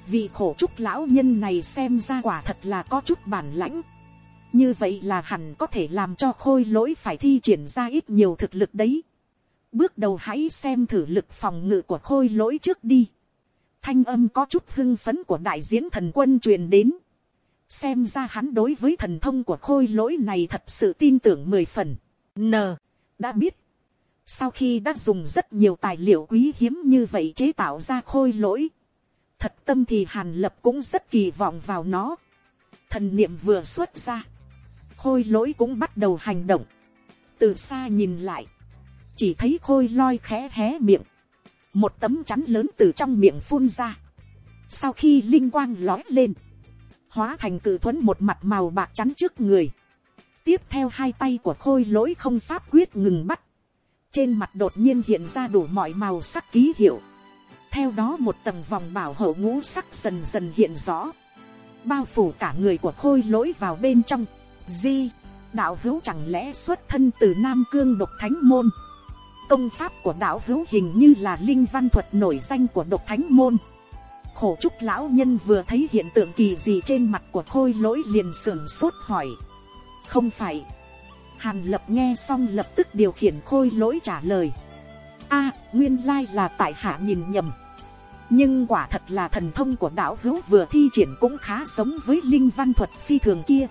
vị khổ trúc lão nhân này xem ra quả thật là có chút bản lãnh. Như vậy là hẳn có thể làm cho khôi lỗi phải thi triển ra ít nhiều thực lực đấy bước đầu hãy xem thử lực phòng ngự của khôi lỗi trước đi. Thanh âm có chút hưng phấn của đại diễn thần quân truyền đến. Xem ra hắn đối với thần thông của khôi lỗi này thật sự tin tưởng mười phần. N, đã biết. Sau khi đã dùng rất nhiều tài liệu quý hiếm như vậy chế tạo ra khôi lỗi, thật tâm thì hàn lập cũng rất kỳ vọng vào nó. Thần niệm vừa xuất ra, khôi lỗi cũng bắt đầu hành động. Từ xa nhìn lại chỉ thấy khôi loi khẽ hé miệng. Một tấm chắn lớn từ trong miệng phun ra, sau khi linh quang lói lên, hóa thành cự thuẫn một mặt màu bạc chắn trước người, tiếp theo hai tay của khôi lỗi không pháp quyết ngừng bắt, trên mặt đột nhiên hiện ra đủ mọi màu sắc ký hiệu, theo đó một tầng vòng bảo hộ ngũ sắc dần dần hiện rõ, bao phủ cả người của khôi lỗi vào bên trong, di, đạo hữu chẳng lẽ xuất thân từ nam cương độc thánh môn, công pháp của đạo hữu hình như là linh văn thuật nổi danh của độc thánh môn, khổ trúc lão nhân vừa thấy hiện tượng kỳ gì trên mặt của khôi lỗi liền sửng sốt hỏi, không phải, hàn lập nghe xong lập tức điều khiển khôi lỗi trả lời, a nguyên lai là tại hạ nhìn nhầm, nhưng quả thật là thần thông của đạo hữu vừa thi triển cũng khá giống với linh văn thuật phi thường kia.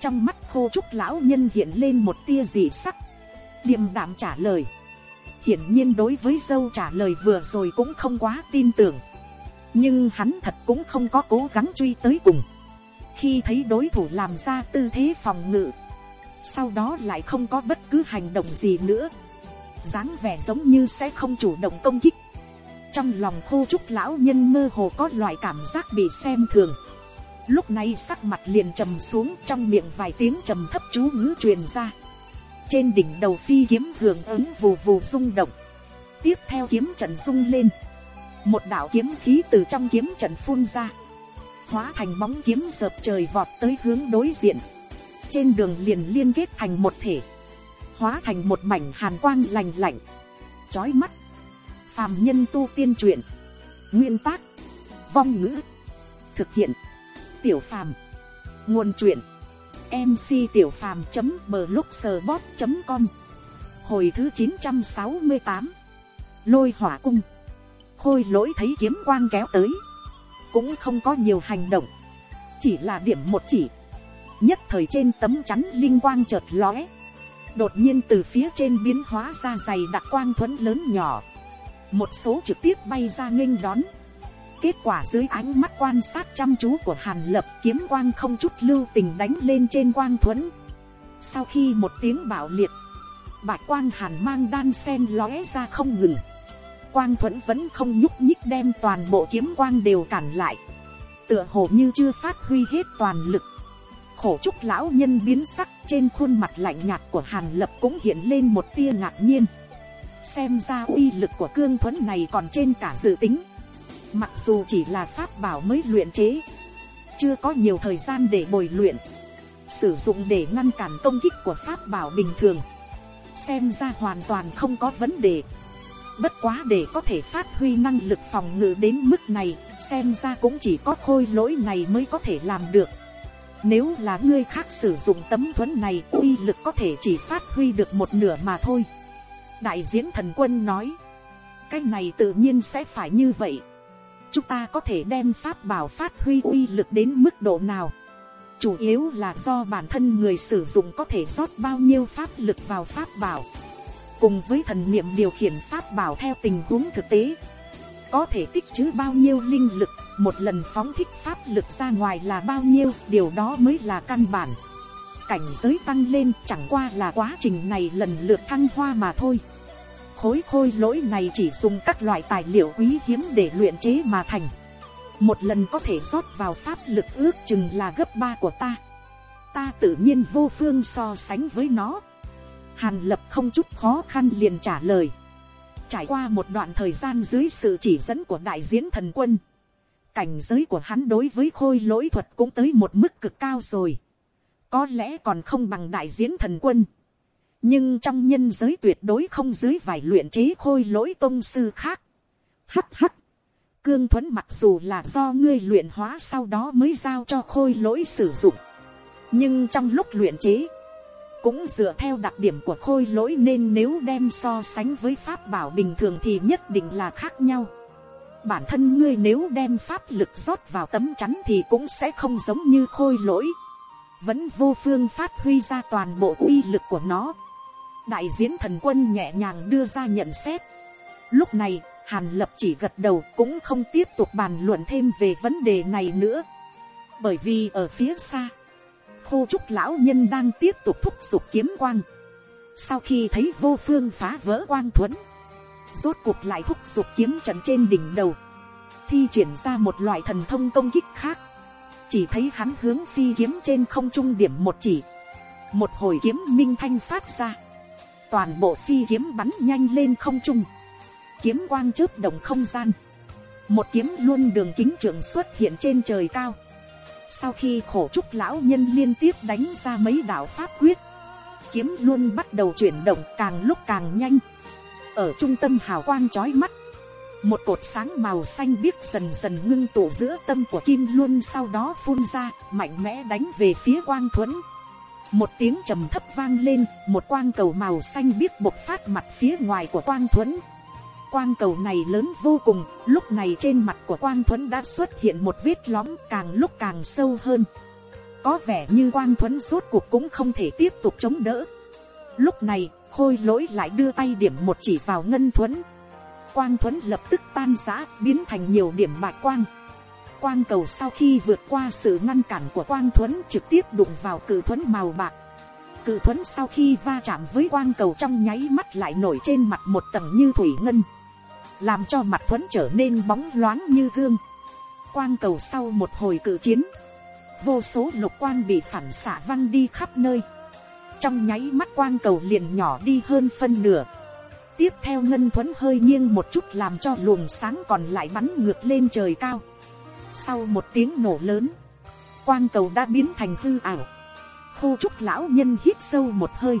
Trong mắt khô trúc lão nhân hiện lên một tia dị sắc. Điềm đạm trả lời hiển nhiên đối với dâu trả lời vừa rồi cũng không quá tin tưởng. Nhưng hắn thật cũng không có cố gắng truy tới cùng. Khi thấy đối thủ làm ra tư thế phòng ngự, sau đó lại không có bất cứ hành động gì nữa. dáng vẻ giống như sẽ không chủ động công kích. Trong lòng khô trúc lão nhân mơ hồ có loại cảm giác bị xem thường. Lúc này sắc mặt liền trầm xuống trong miệng vài tiếng trầm thấp chú ngữ truyền ra trên đỉnh đầu phi kiếm hưởng ứng vù vù rung động. Tiếp theo kiếm trận rung lên. Một đạo kiếm khí từ trong kiếm trận phun ra. Hóa thành bóng kiếm dợp trời vọt tới hướng đối diện. Trên đường liền liên kết thành một thể. Hóa thành một mảnh hàn quang lành lạnh. Trói mắt. Phàm nhân tu tiên truyện. Nguyên tác. Vong ngữ. Thực hiện. Tiểu phàm. Nguồn truyện mc tiểu phàm blogspot com. Hồi thứ chín trăm sáu mươi tám, lôi hỏa cung. Khôi lỗi thấy kiếm quang kéo tới. Cũng không có nhiều hành động. Chỉ là điểm một chỉ. Nhất thời trên tấm chắn linh quang chợt lóe. Đột nhiên từ phía trên biến hóa ra dày đặc quang thuẫn lớn nhỏ. Một số trực tiếp bay ra nghênh đón kết quả dưới ánh mắt quan sát chăm chú của hàn lập kiếm quang không chút lưu tình đánh lên trên quang thuẫn. Sau khi một tiếng bạo liệt, bạch quang hàn mang đan sen lóe ra không ngừng. Quang thuẫn vẫn không nhúc nhích đem toàn bộ kiếm quang đều cản lại. Tựa hồ như chưa phát huy hết toàn lực. Khổ trúc lão nhân biến sắc trên khuôn mặt lạnh nhạt của hàn lập cũng hiện lên một tia ngạc nhiên. Xem ra uy lực của cương thuẫn này còn trên cả dự tính mặc dù chỉ là pháp bảo mới luyện chế, chưa có nhiều thời gian để bồi luyện, sử dụng để ngăn cản công kích của pháp bảo bình thường. Xem ra hoàn toàn không có vấn đề. Bất quá để có thể phát huy năng lực phòng ngự đến mức này, xem ra cũng chỉ có khôi lỗi này mới có thể làm được. Nếu là ngươi khác sử dụng tấm thuẫn này, uy lực có thể chỉ phát huy được một nửa mà thôi. Đại diễn thần quân nói, cái này tự nhiên sẽ phải như vậy chúng ta có thể đem pháp bảo phát huy uy lực đến mức độ nào? Chủ yếu là do bản thân người sử dụng có thể rót bao nhiêu pháp lực vào pháp bảo. Cùng với thần niệm điều khiển pháp bảo theo tình huống thực tế, có thể tích trữ bao nhiêu linh lực, một lần phóng thích pháp lực ra ngoài là bao nhiêu, điều đó mới là căn bản. Cảnh giới tăng lên chẳng qua là quá trình này lần lượt thăng hoa mà thôi khối khôi lỗi này chỉ dùng các loại tài liệu quý hiếm để luyện chế mà thành. Một lần có thể rót vào pháp lực ước chừng là gấp ba của ta. Ta tự nhiên vô phương so sánh với nó. Hàn lập không chút khó khăn liền trả lời. Trải qua một đoạn thời gian dưới sự chỉ dẫn của đại diễn thần quân, cảnh giới của hắn đối với khôi lỗi thuật cũng tới một mức cực cao rồi. Có lẽ còn không bằng đại diễn thần quân nhưng trong nhân giới tuyệt đối không dưới vài luyện chế khôi lỗi tôn sư khác. Hắc hắc. Cương thuẫn mặc dù là do ngươi luyện hóa sau đó mới giao cho khôi lỗi sử dụng. Nhưng trong lúc luyện chế, cũng dựa theo đặc điểm của khôi lỗi nên nếu đem so sánh với pháp bảo bình thường thì nhất định là khác nhau. Bản thân ngươi nếu đem pháp lực rót vào tấm chắn thì cũng sẽ không giống như khôi lỗi. Vẫn vô phương phát huy ra toàn bộ uy lực của nó đại diễn thần quân nhẹ nhàng đưa ra nhận xét. lúc này, hàn lập chỉ gật đầu cũng không tiếp tục bàn luận thêm về vấn đề này nữa. bởi vì ở phía xa, khô trúc lão nhân đang tiếp tục thúc giục kiếm quang. sau khi thấy vô phương phá vỡ quang thuẫn, rốt cuộc lại thúc giục kiếm trận trên đỉnh đầu, thi triển ra một loại thần thông công kích khác, chỉ thấy hắn hướng phi kiếm trên không trung điểm một chỉ, một hồi kiếm minh thanh phát ra, toàn bộ phi kiếm bắn nhanh lên không trung, kiếm quang chớp động không gian, một kiếm luôn đường kính trưởng xuất hiện trên trời cao, sau khi khổ trúc lão nhân liên tiếp đánh ra mấy đạo pháp quyết, kiếm luôn bắt đầu chuyển động càng lúc càng nhanh, ở trung tâm hào quang chói mắt, một cột sáng màu xanh biếc dần dần ngưng tụ giữa tâm của kim luôn sau đó phun ra mạnh mẽ đánh về phía quang thuẫn một tiếng trầm thấp vang lên, một quang cầu màu xanh biếc bộc phát mặt phía ngoài của quang thuẫn quang cầu này lớn vô cùng, lúc này trên mặt của quang thuẫn đã xuất hiện một vết lõm càng lúc càng sâu hơn. Có vẻ như quang thuẫn rốt cuộc cũng không thể tiếp tục chống đỡ. Lúc này, khôi lỗi lại đưa tay điểm một chỉ vào ngân thuẫn quang thuẫn lập tức tan rã, biến thành nhiều điểm bạch quang quang cầu sau khi vượt qua sự ngăn cản của quang thuẫn trực tiếp đụng vào cự thuẫn màu bạc. Cự thuẫn sau khi va chạm với quang cầu trong nháy mắt lại nổi trên mặt một tầng như thủy ngân, làm cho mặt thuẫn trở nên bóng loáng như gương. Quang cầu sau một hồi cự chiến, vô số lục quang bị phản xạ văng đi khắp nơi. Trong nháy mắt quang cầu liền nhỏ đi hơn phân nửa. Tiếp theo ngân thuẫn hơi nghiêng một chút làm cho luồng sáng còn lại bắn ngược lên trời cao sau một tiếng nổ lớn, quang cầu đã biến thành hư ảo. Khô trúc lão nhân hít sâu một hơi.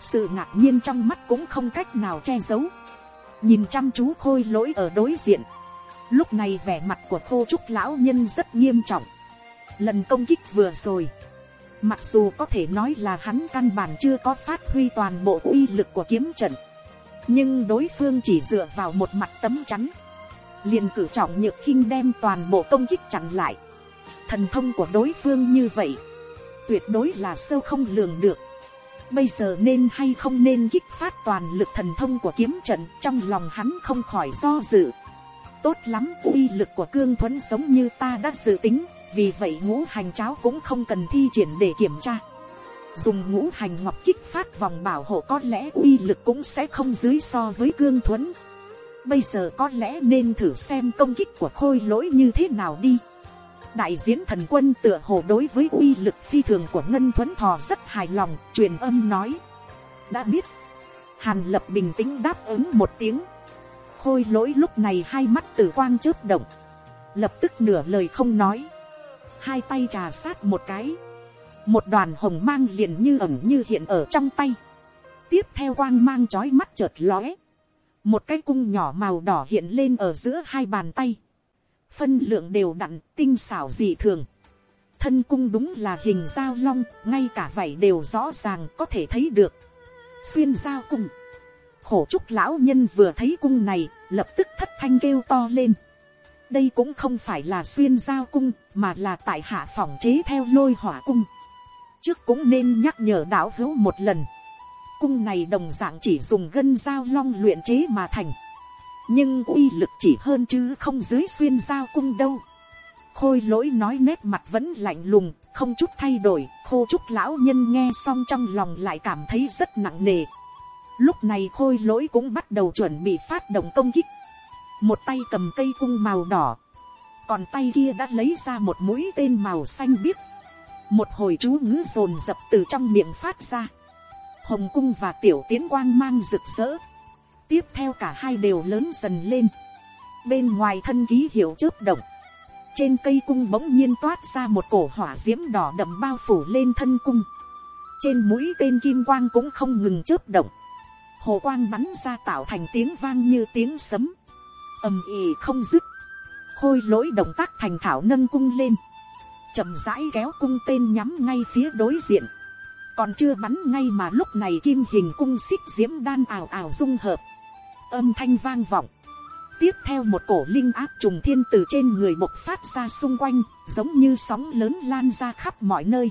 Sự ngạc nhiên trong mắt cũng không cách nào che giấu. Nhìn chăm chú khôi lỗi ở đối diện. Lúc này vẻ mặt của khô trúc lão nhân rất nghiêm trọng. Lần công kích vừa rồi, mặc dù có thể nói là hắn căn bản chưa có phát huy toàn bộ uy lực của kiếm trận, nhưng đối phương chỉ dựa vào một mặt tấm chắn liền cử trọng nhược khinh đem toàn bộ công kích chặn lại. Thần thông của đối phương như vậy, tuyệt đối là sâu không lường được. Bây giờ nên hay không nên kích phát toàn lực thần thông của kiếm trận, trong lòng hắn không khỏi do dự. Tốt lắm, uy lực của cương thuấn giống như ta đã dự tính, vì vậy ngũ hành cháo cũng không cần thi triển để kiểm tra. Dùng ngũ hành ngọc kích phát vòng bảo hộ có lẽ uy lực cũng sẽ không dưới so với cương thuấn bây giờ có lẽ nên thử xem công kích của khôi lỗi như thế nào đi. Đại diễn thần quân tựa hồ đối với uy lực phi thường của ngân thuấn thò rất hài lòng, truyền âm nói. Đã biết. Hàn lập bình tĩnh đáp ứng một tiếng. Khôi lỗi lúc này hai mắt tử quang chớp động. Lập tức nửa lời không nói. Hai tay trà sát một cái. Một đoàn hồng mang liền như ẩm như hiện ở trong tay. Tiếp theo quang mang trói mắt chợt lóe một cái cung nhỏ màu đỏ hiện lên ở giữa hai bàn tay. Phân lượng đều đặn, tinh xảo dị thường. Thân cung đúng là hình dao long, ngay cả vậy đều rõ ràng có thể thấy được. Xuyên dao cung. Khổ trúc lão nhân vừa thấy cung này, lập tức thất thanh kêu to lên. Đây cũng không phải là xuyên giao cung, mà là tại hạ phòng chế theo lôi hỏa cung. Trước cũng nên nhắc nhở đạo hữu một lần cung này đồng dạng chỉ dùng gân dao long luyện chế mà thành. Nhưng uy lực chỉ hơn chứ không dưới xuyên giao cung đâu. Khôi lỗi nói nét mặt vẫn lạnh lùng, không chút thay đổi, khô trúc lão nhân nghe xong trong lòng lại cảm thấy rất nặng nề. Lúc này khôi lỗi cũng bắt đầu chuẩn bị phát động công kích. Một tay cầm cây cung màu đỏ, còn tay kia đã lấy ra một mũi tên màu xanh biếc. Một hồi chú ngữ rồn rập từ trong miệng phát ra hồng cung và tiểu tiến quang mang rực rỡ. Tiếp theo cả hai đều lớn dần lên. Bên ngoài thân ký hiệu chớp động. Trên cây cung bỗng nhiên toát ra một cổ hỏa d i ễ m đỏ đậm bao phủ lên thân cung. Trên mũi tên kim quang cũng không ngừng chớp động. Hồ quang bắn ra tạo thành tiếng vang như tiếng sấm. Ầm ì không dứt. Khôi lỗi động tác thành thảo nâng cung lên. Chậm rãi kéo cung tên nhắm ngay phía đối diện còn chưa bắn ngay mà lúc này kim hình cung xích diễm đan ảo ảo dung hợp. Âm thanh vang vọng. Tiếp theo một cổ linh áp trùng thiên từ trên người bộc phát ra xung quanh, giống như sóng lớn lan ra khắp mọi nơi.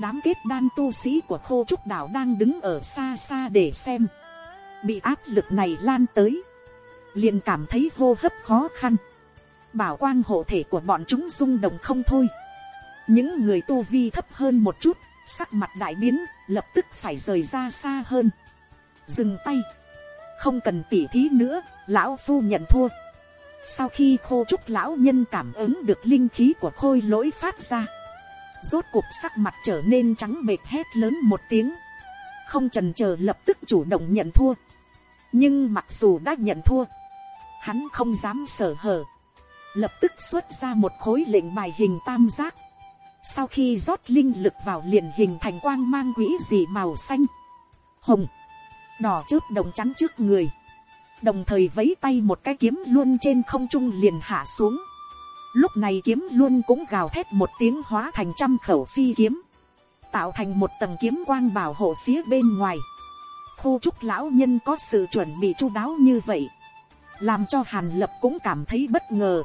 Đám kết đan tu sĩ của khô trúc đảo đang đứng ở xa xa để xem. Bị áp lực này lan tới, liền cảm thấy hô hấp khó khăn. Bảo quang hộ thể của bọn chúng rung động không thôi. Những người tu vi thấp hơn một chút sắc mặt đại biến, lập tức phải rời ra xa hơn. Dừng tay. Không cần tỉ thí nữa, lão phu nhận thua. Sau khi khô trúc lão nhân cảm ứng được linh khí của khôi lỗi phát ra, rốt cuộc sắc mặt trở nên trắng bệt hét lớn một tiếng. Không trần chờ lập tức chủ động nhận thua. Nhưng mặc dù đã nhận thua, hắn không dám sở hở. Lập tức xuất ra một khối lệnh bài hình tam giác sau khi rót linh lực vào liền hình thành quang mang quỹ dị màu xanh. Hồng. Đỏ chớp đồng chắn trước người. Đồng thời vấy tay một cái kiếm luôn trên không trung liền hạ xuống. Lúc này kiếm luôn cũng gào thét một tiếng hóa thành trăm khẩu phi kiếm. Tạo thành một tầng kiếm quang bảo hộ phía bên ngoài. Khu trúc lão nhân có sự chuẩn bị chu đáo như vậy. Làm cho hàn lập cũng cảm thấy bất ngờ.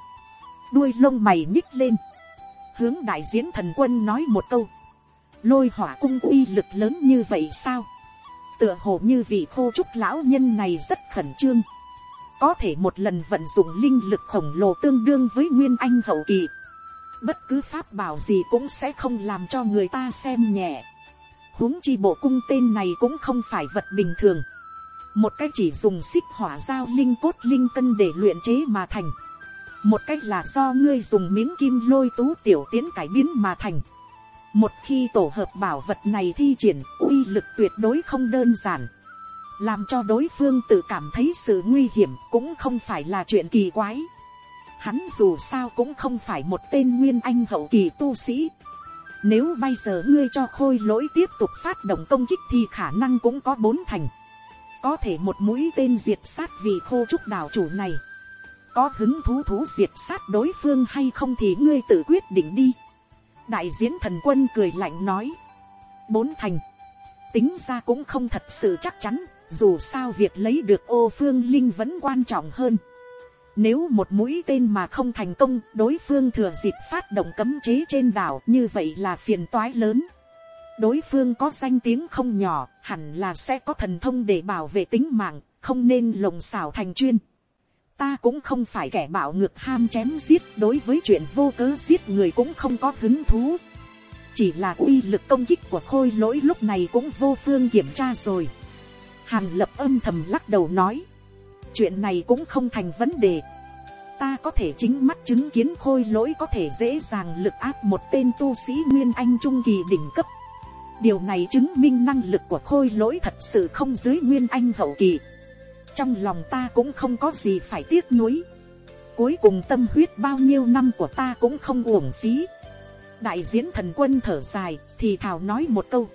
Đuôi lông mày nhích lên hướng đại diễn thần quân nói một câu. Lôi hỏa cung uy lực lớn như vậy sao? Tựa hồ như vị khô trúc lão nhân này rất khẩn trương. Có thể một lần vận dụng linh lực khổng lồ tương đương với nguyên anh hậu kỳ. Bất cứ pháp bảo gì cũng sẽ không làm cho người ta xem nhẹ. Huống chi bộ cung tên này cũng không phải vật bình thường. Một cách chỉ dùng xích hỏa giao linh cốt linh cân để luyện chế mà thành một cách là do ngươi dùng miếng kim lôi tú tiểu tiến cải biến mà thành. Một khi tổ hợp bảo vật này thi triển, uy lực tuyệt đối không đơn giản. Làm cho đối phương tự cảm thấy sự nguy hiểm cũng không phải là chuyện kỳ quái. Hắn dù sao cũng không phải một tên nguyên anh hậu kỳ tu sĩ. Nếu bây giờ ngươi cho khôi lỗi tiếp tục phát động công kích thì khả năng cũng có bốn thành. Có thể một mũi tên diệt sát vì khô trúc đảo chủ này có hứng thú thú diệt sát đối phương hay không thì ngươi tự quyết định đi. Đại diễn thần quân cười lạnh nói. Bốn thành. Tính ra cũng không thật sự chắc chắn, dù sao việc lấy được ô phương linh vẫn quan trọng hơn. Nếu một mũi tên mà không thành công, đối phương thừa dịp phát động cấm chế trên đảo, như vậy là phiền toái lớn. Đối phương có danh tiếng không nhỏ, hẳn là sẽ có thần thông để bảo vệ tính mạng, không nên lồng xảo thành chuyên ta cũng không phải kẻ bạo ngược ham chém giết, đối với chuyện vô cớ giết người cũng không có hứng thú. Chỉ là uy lực công kích của khôi lỗi lúc này cũng vô phương kiểm tra rồi. Hàn lập âm thầm lắc đầu nói, chuyện này cũng không thành vấn đề. Ta có thể chính mắt chứng kiến khôi lỗi có thể dễ dàng lực áp một tên tu sĩ nguyên anh trung kỳ đỉnh cấp. Điều này chứng minh năng lực của khôi lỗi thật sự không dưới nguyên anh hậu kỳ trong lòng ta cũng không có gì phải tiếc nuối. Cuối cùng tâm huyết bao nhiêu năm của ta cũng không uổng phí. Đại diễn thần quân thở dài, thì thào nói một câu.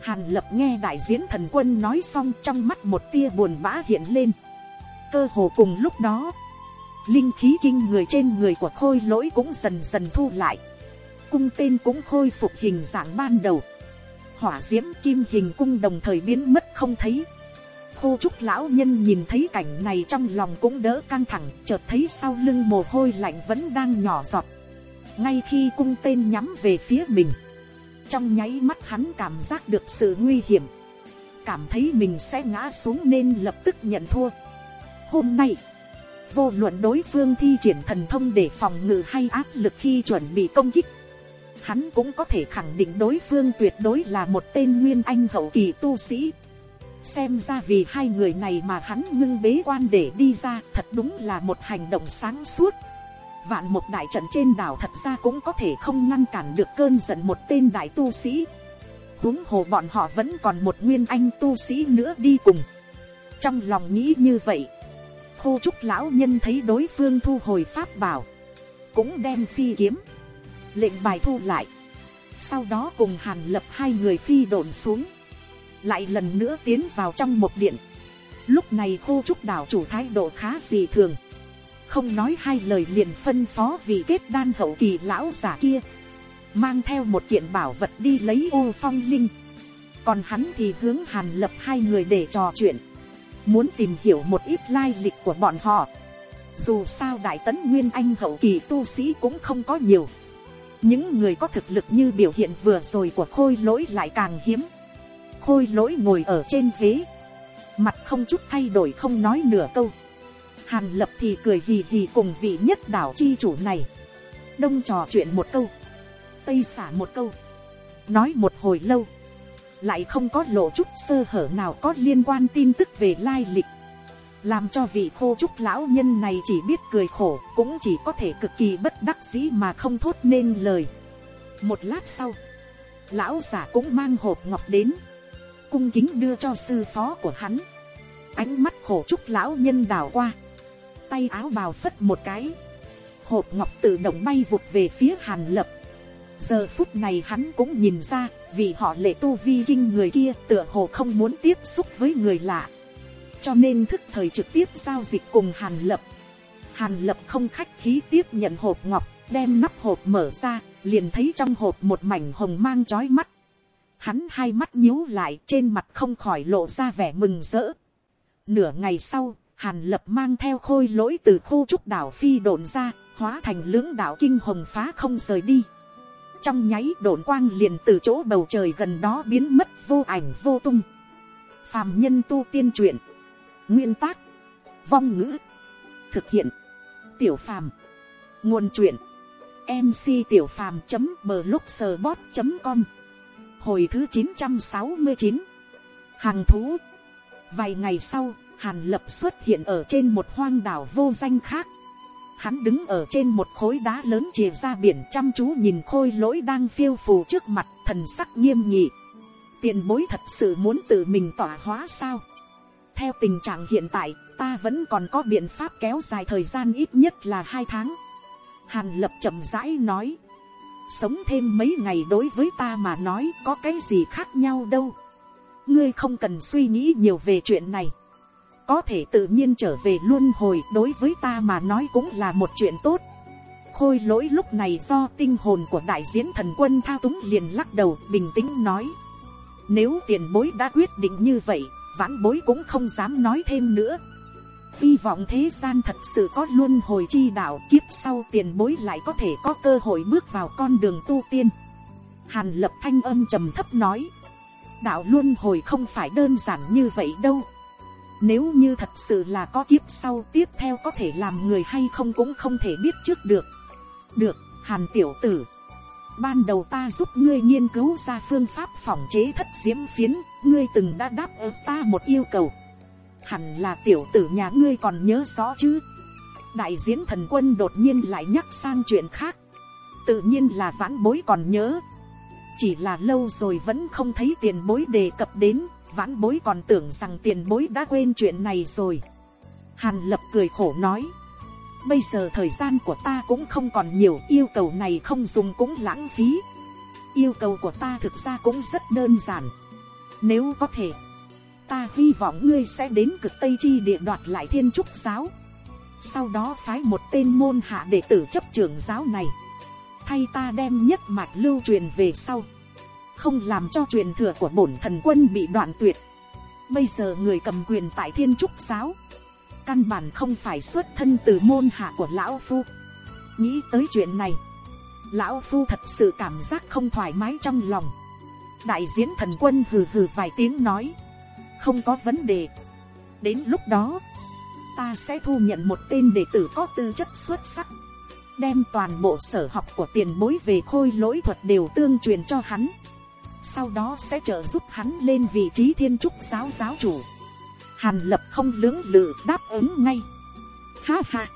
Hàn lập nghe đại diễn thần quân nói xong trong mắt một tia buồn bã hiện lên. Cơ hồ cùng lúc đó, linh khí kinh người trên người của khôi lỗi cũng dần dần thu lại. Cung tên cũng khôi phục hình dạng ban đầu. Hỏa diễm kim hình cung đồng thời biến mất không thấy khô trúc lão nhân nhìn thấy cảnh này trong lòng cũng đỡ căng thẳng, chợt thấy sau lưng mồ hôi lạnh vẫn đang nhỏ giọt. Ngay khi cung tên nhắm về phía mình, trong nháy mắt hắn cảm giác được sự nguy hiểm. Cảm thấy mình sẽ ngã xuống nên lập tức nhận thua. Hôm nay, vô luận đối phương thi triển thần thông để phòng ngự hay áp lực khi chuẩn bị công kích, hắn cũng có thể khẳng định đối phương tuyệt đối là một tên nguyên anh hậu kỳ tu sĩ xem ra vì hai người này mà hắn ngưng bế quan để đi ra, thật đúng là một hành động sáng suốt. Vạn một đại trận trên đảo thật ra cũng có thể không ngăn cản được cơn giận một tên đại tu sĩ. Húng hồ bọn họ vẫn còn một nguyên anh tu sĩ nữa đi cùng. Trong lòng nghĩ như vậy, khô trúc lão nhân thấy đối phương thu hồi pháp bảo, cũng đem phi kiếm, lệnh bài thu lại. Sau đó cùng hàn lập hai người phi đồn xuống lại lần nữa tiến vào trong một điện. Lúc này khu trúc đảo chủ thái độ khá dị thường. Không nói hai lời liền phân phó vị kết đan hậu kỳ lão giả kia. Mang theo một kiện bảo vật đi lấy ô phong linh. Còn hắn thì hướng hàn lập hai người để trò chuyện. Muốn tìm hiểu một ít lai lịch của bọn họ. Dù sao đại tấn nguyên anh hậu kỳ tu sĩ cũng không có nhiều. Những người có thực lực như biểu hiện vừa rồi của khôi lỗi lại càng hiếm khôi lỗi ngồi ở trên ghế. Mặt không chút thay đổi không nói nửa câu. Hàn lập thì cười hì hì cùng vị nhất đảo chi chủ này. Đông trò chuyện một câu. Tây xả một câu. Nói một hồi lâu. Lại không có lộ chút sơ hở nào có liên quan tin tức về lai lịch. Làm cho vị khô trúc lão nhân này chỉ biết cười khổ, cũng chỉ có thể cực kỳ bất đắc dĩ mà không thốt nên lời. Một lát sau, lão giả cũng mang hộp ngọc đến cung kính đưa cho sư phó của hắn. Ánh mắt khổ trúc lão nhân đảo qua. Tay áo bào phất một cái. Hộp ngọc tự động bay vụt về phía hàn lập. Giờ phút này hắn cũng nhìn ra, vì họ lệ tu vi kinh người kia tựa hồ không muốn tiếp xúc với người lạ. Cho nên thức thời trực tiếp giao dịch cùng hàn lập. Hàn lập không khách khí tiếp nhận hộp ngọc, đem nắp hộp mở ra, liền thấy trong hộp một mảnh hồng mang trói mắt hắn hai mắt nhíu lại, trên mặt không khỏi lộ ra vẻ mừng rỡ. Nửa ngày sau, hàn lập mang theo khôi lỗi từ khu trúc đảo phi đồn ra, hóa thành lưỡng đảo kinh hồng phá không rời đi. Trong nháy đồn quang liền từ chỗ bầu trời gần đó biến mất vô ảnh vô tung. Phàm nhân tu tiên truyện. Nguyên tác. Vong ngữ. Thực hiện. Tiểu phàm. Nguồn truyện. Mc tiểu phàm .blogspot.com hồi thứ chín trăm sáu mươi chín. Hàng thú. Vài ngày sau, hàn lập xuất hiện ở trên một hoang đảo vô danh khác. Hắn đứng ở trên một khối đá lớn chìa ra biển chăm chú nhìn khôi lỗi đang phiêu phù trước mặt thần sắc nghiêm nghị. Tiền bối thật sự muốn tự mình tỏa hóa sao? Theo tình trạng hiện tại, ta vẫn còn có biện pháp kéo dài thời gian ít nhất là hai tháng. Hàn lập chậm rãi nói sống thêm mấy ngày đối với ta mà nói có cái gì khác nhau đâu. Ngươi không cần suy nghĩ nhiều về chuyện này. Có thể tự nhiên trở về luôn hồi đối với ta mà nói cũng là một chuyện tốt. Khôi lỗi lúc này do tinh hồn của đại diễn thần quân thao túng liền lắc đầu bình tĩnh nói. Nếu tiền bối đã quyết định như vậy, vãn bối cũng không dám nói thêm nữa hy vọng thế gian thật sự có luân hồi chi đạo, kiếp sau tiền bối lại có thể có cơ hội bước vào con đường tu tiên. Hàn lập thanh âm trầm thấp nói, đạo luân hồi không phải đơn giản như vậy đâu. Nếu như thật sự là có kiếp sau, tiếp theo có thể làm người hay không cũng không thể biết trước được. Được, hàn tiểu tử. Ban đầu ta giúp ngươi nghiên cứu ra phương pháp phòng chế thất diễm phiến, ngươi từng đã đáp ứng ta một yêu cầu hẳn là tiểu tử nhà ngươi còn nhớ rõ chứ? Đại diễn thần quân đột nhiên lại nhắc sang chuyện khác. Tự nhiên là vãn bối còn nhớ. Chỉ là lâu rồi vẫn không thấy tiền bối đề cập đến. Vãn bối còn tưởng rằng tiền bối đã quên chuyện này rồi. Hàn lập cười khổ nói. Bây giờ thời gian của ta cũng không còn nhiều, yêu cầu này không dùng cũng lãng phí. Yêu cầu của ta thực ra cũng rất đơn giản. Nếu có thể ta hy vọng ngươi sẽ đến cực tây chi địa đoạt lại thiên trúc giáo. Sau đó phái một tên môn hạ đệ tử chấp trưởng giáo này. Thay ta đem nhất mạch lưu truyền về sau. Không làm cho truyền thừa của bổn thần quân bị đoạn tuyệt. Bây giờ người cầm quyền tại thiên trúc giáo. Căn bản không phải xuất thân từ môn hạ của lão phu. Nghĩ tới chuyện này. Lão phu thật sự cảm giác không thoải mái trong lòng. Đại diễn thần quân hừ hừ vài tiếng nói không có vấn đề. Đến lúc đó, ta sẽ thu nhận một tên đệ tử có tư chất xuất sắc, đem toàn bộ sở học của tiền bối về khôi lỗi thuật đều tương truyền cho hắn. Sau đó sẽ trợ giúp hắn lên vị trí thiên trúc giáo giáo chủ. Hàn lập không lưỡng lự đáp ứng ngay. Ha ha,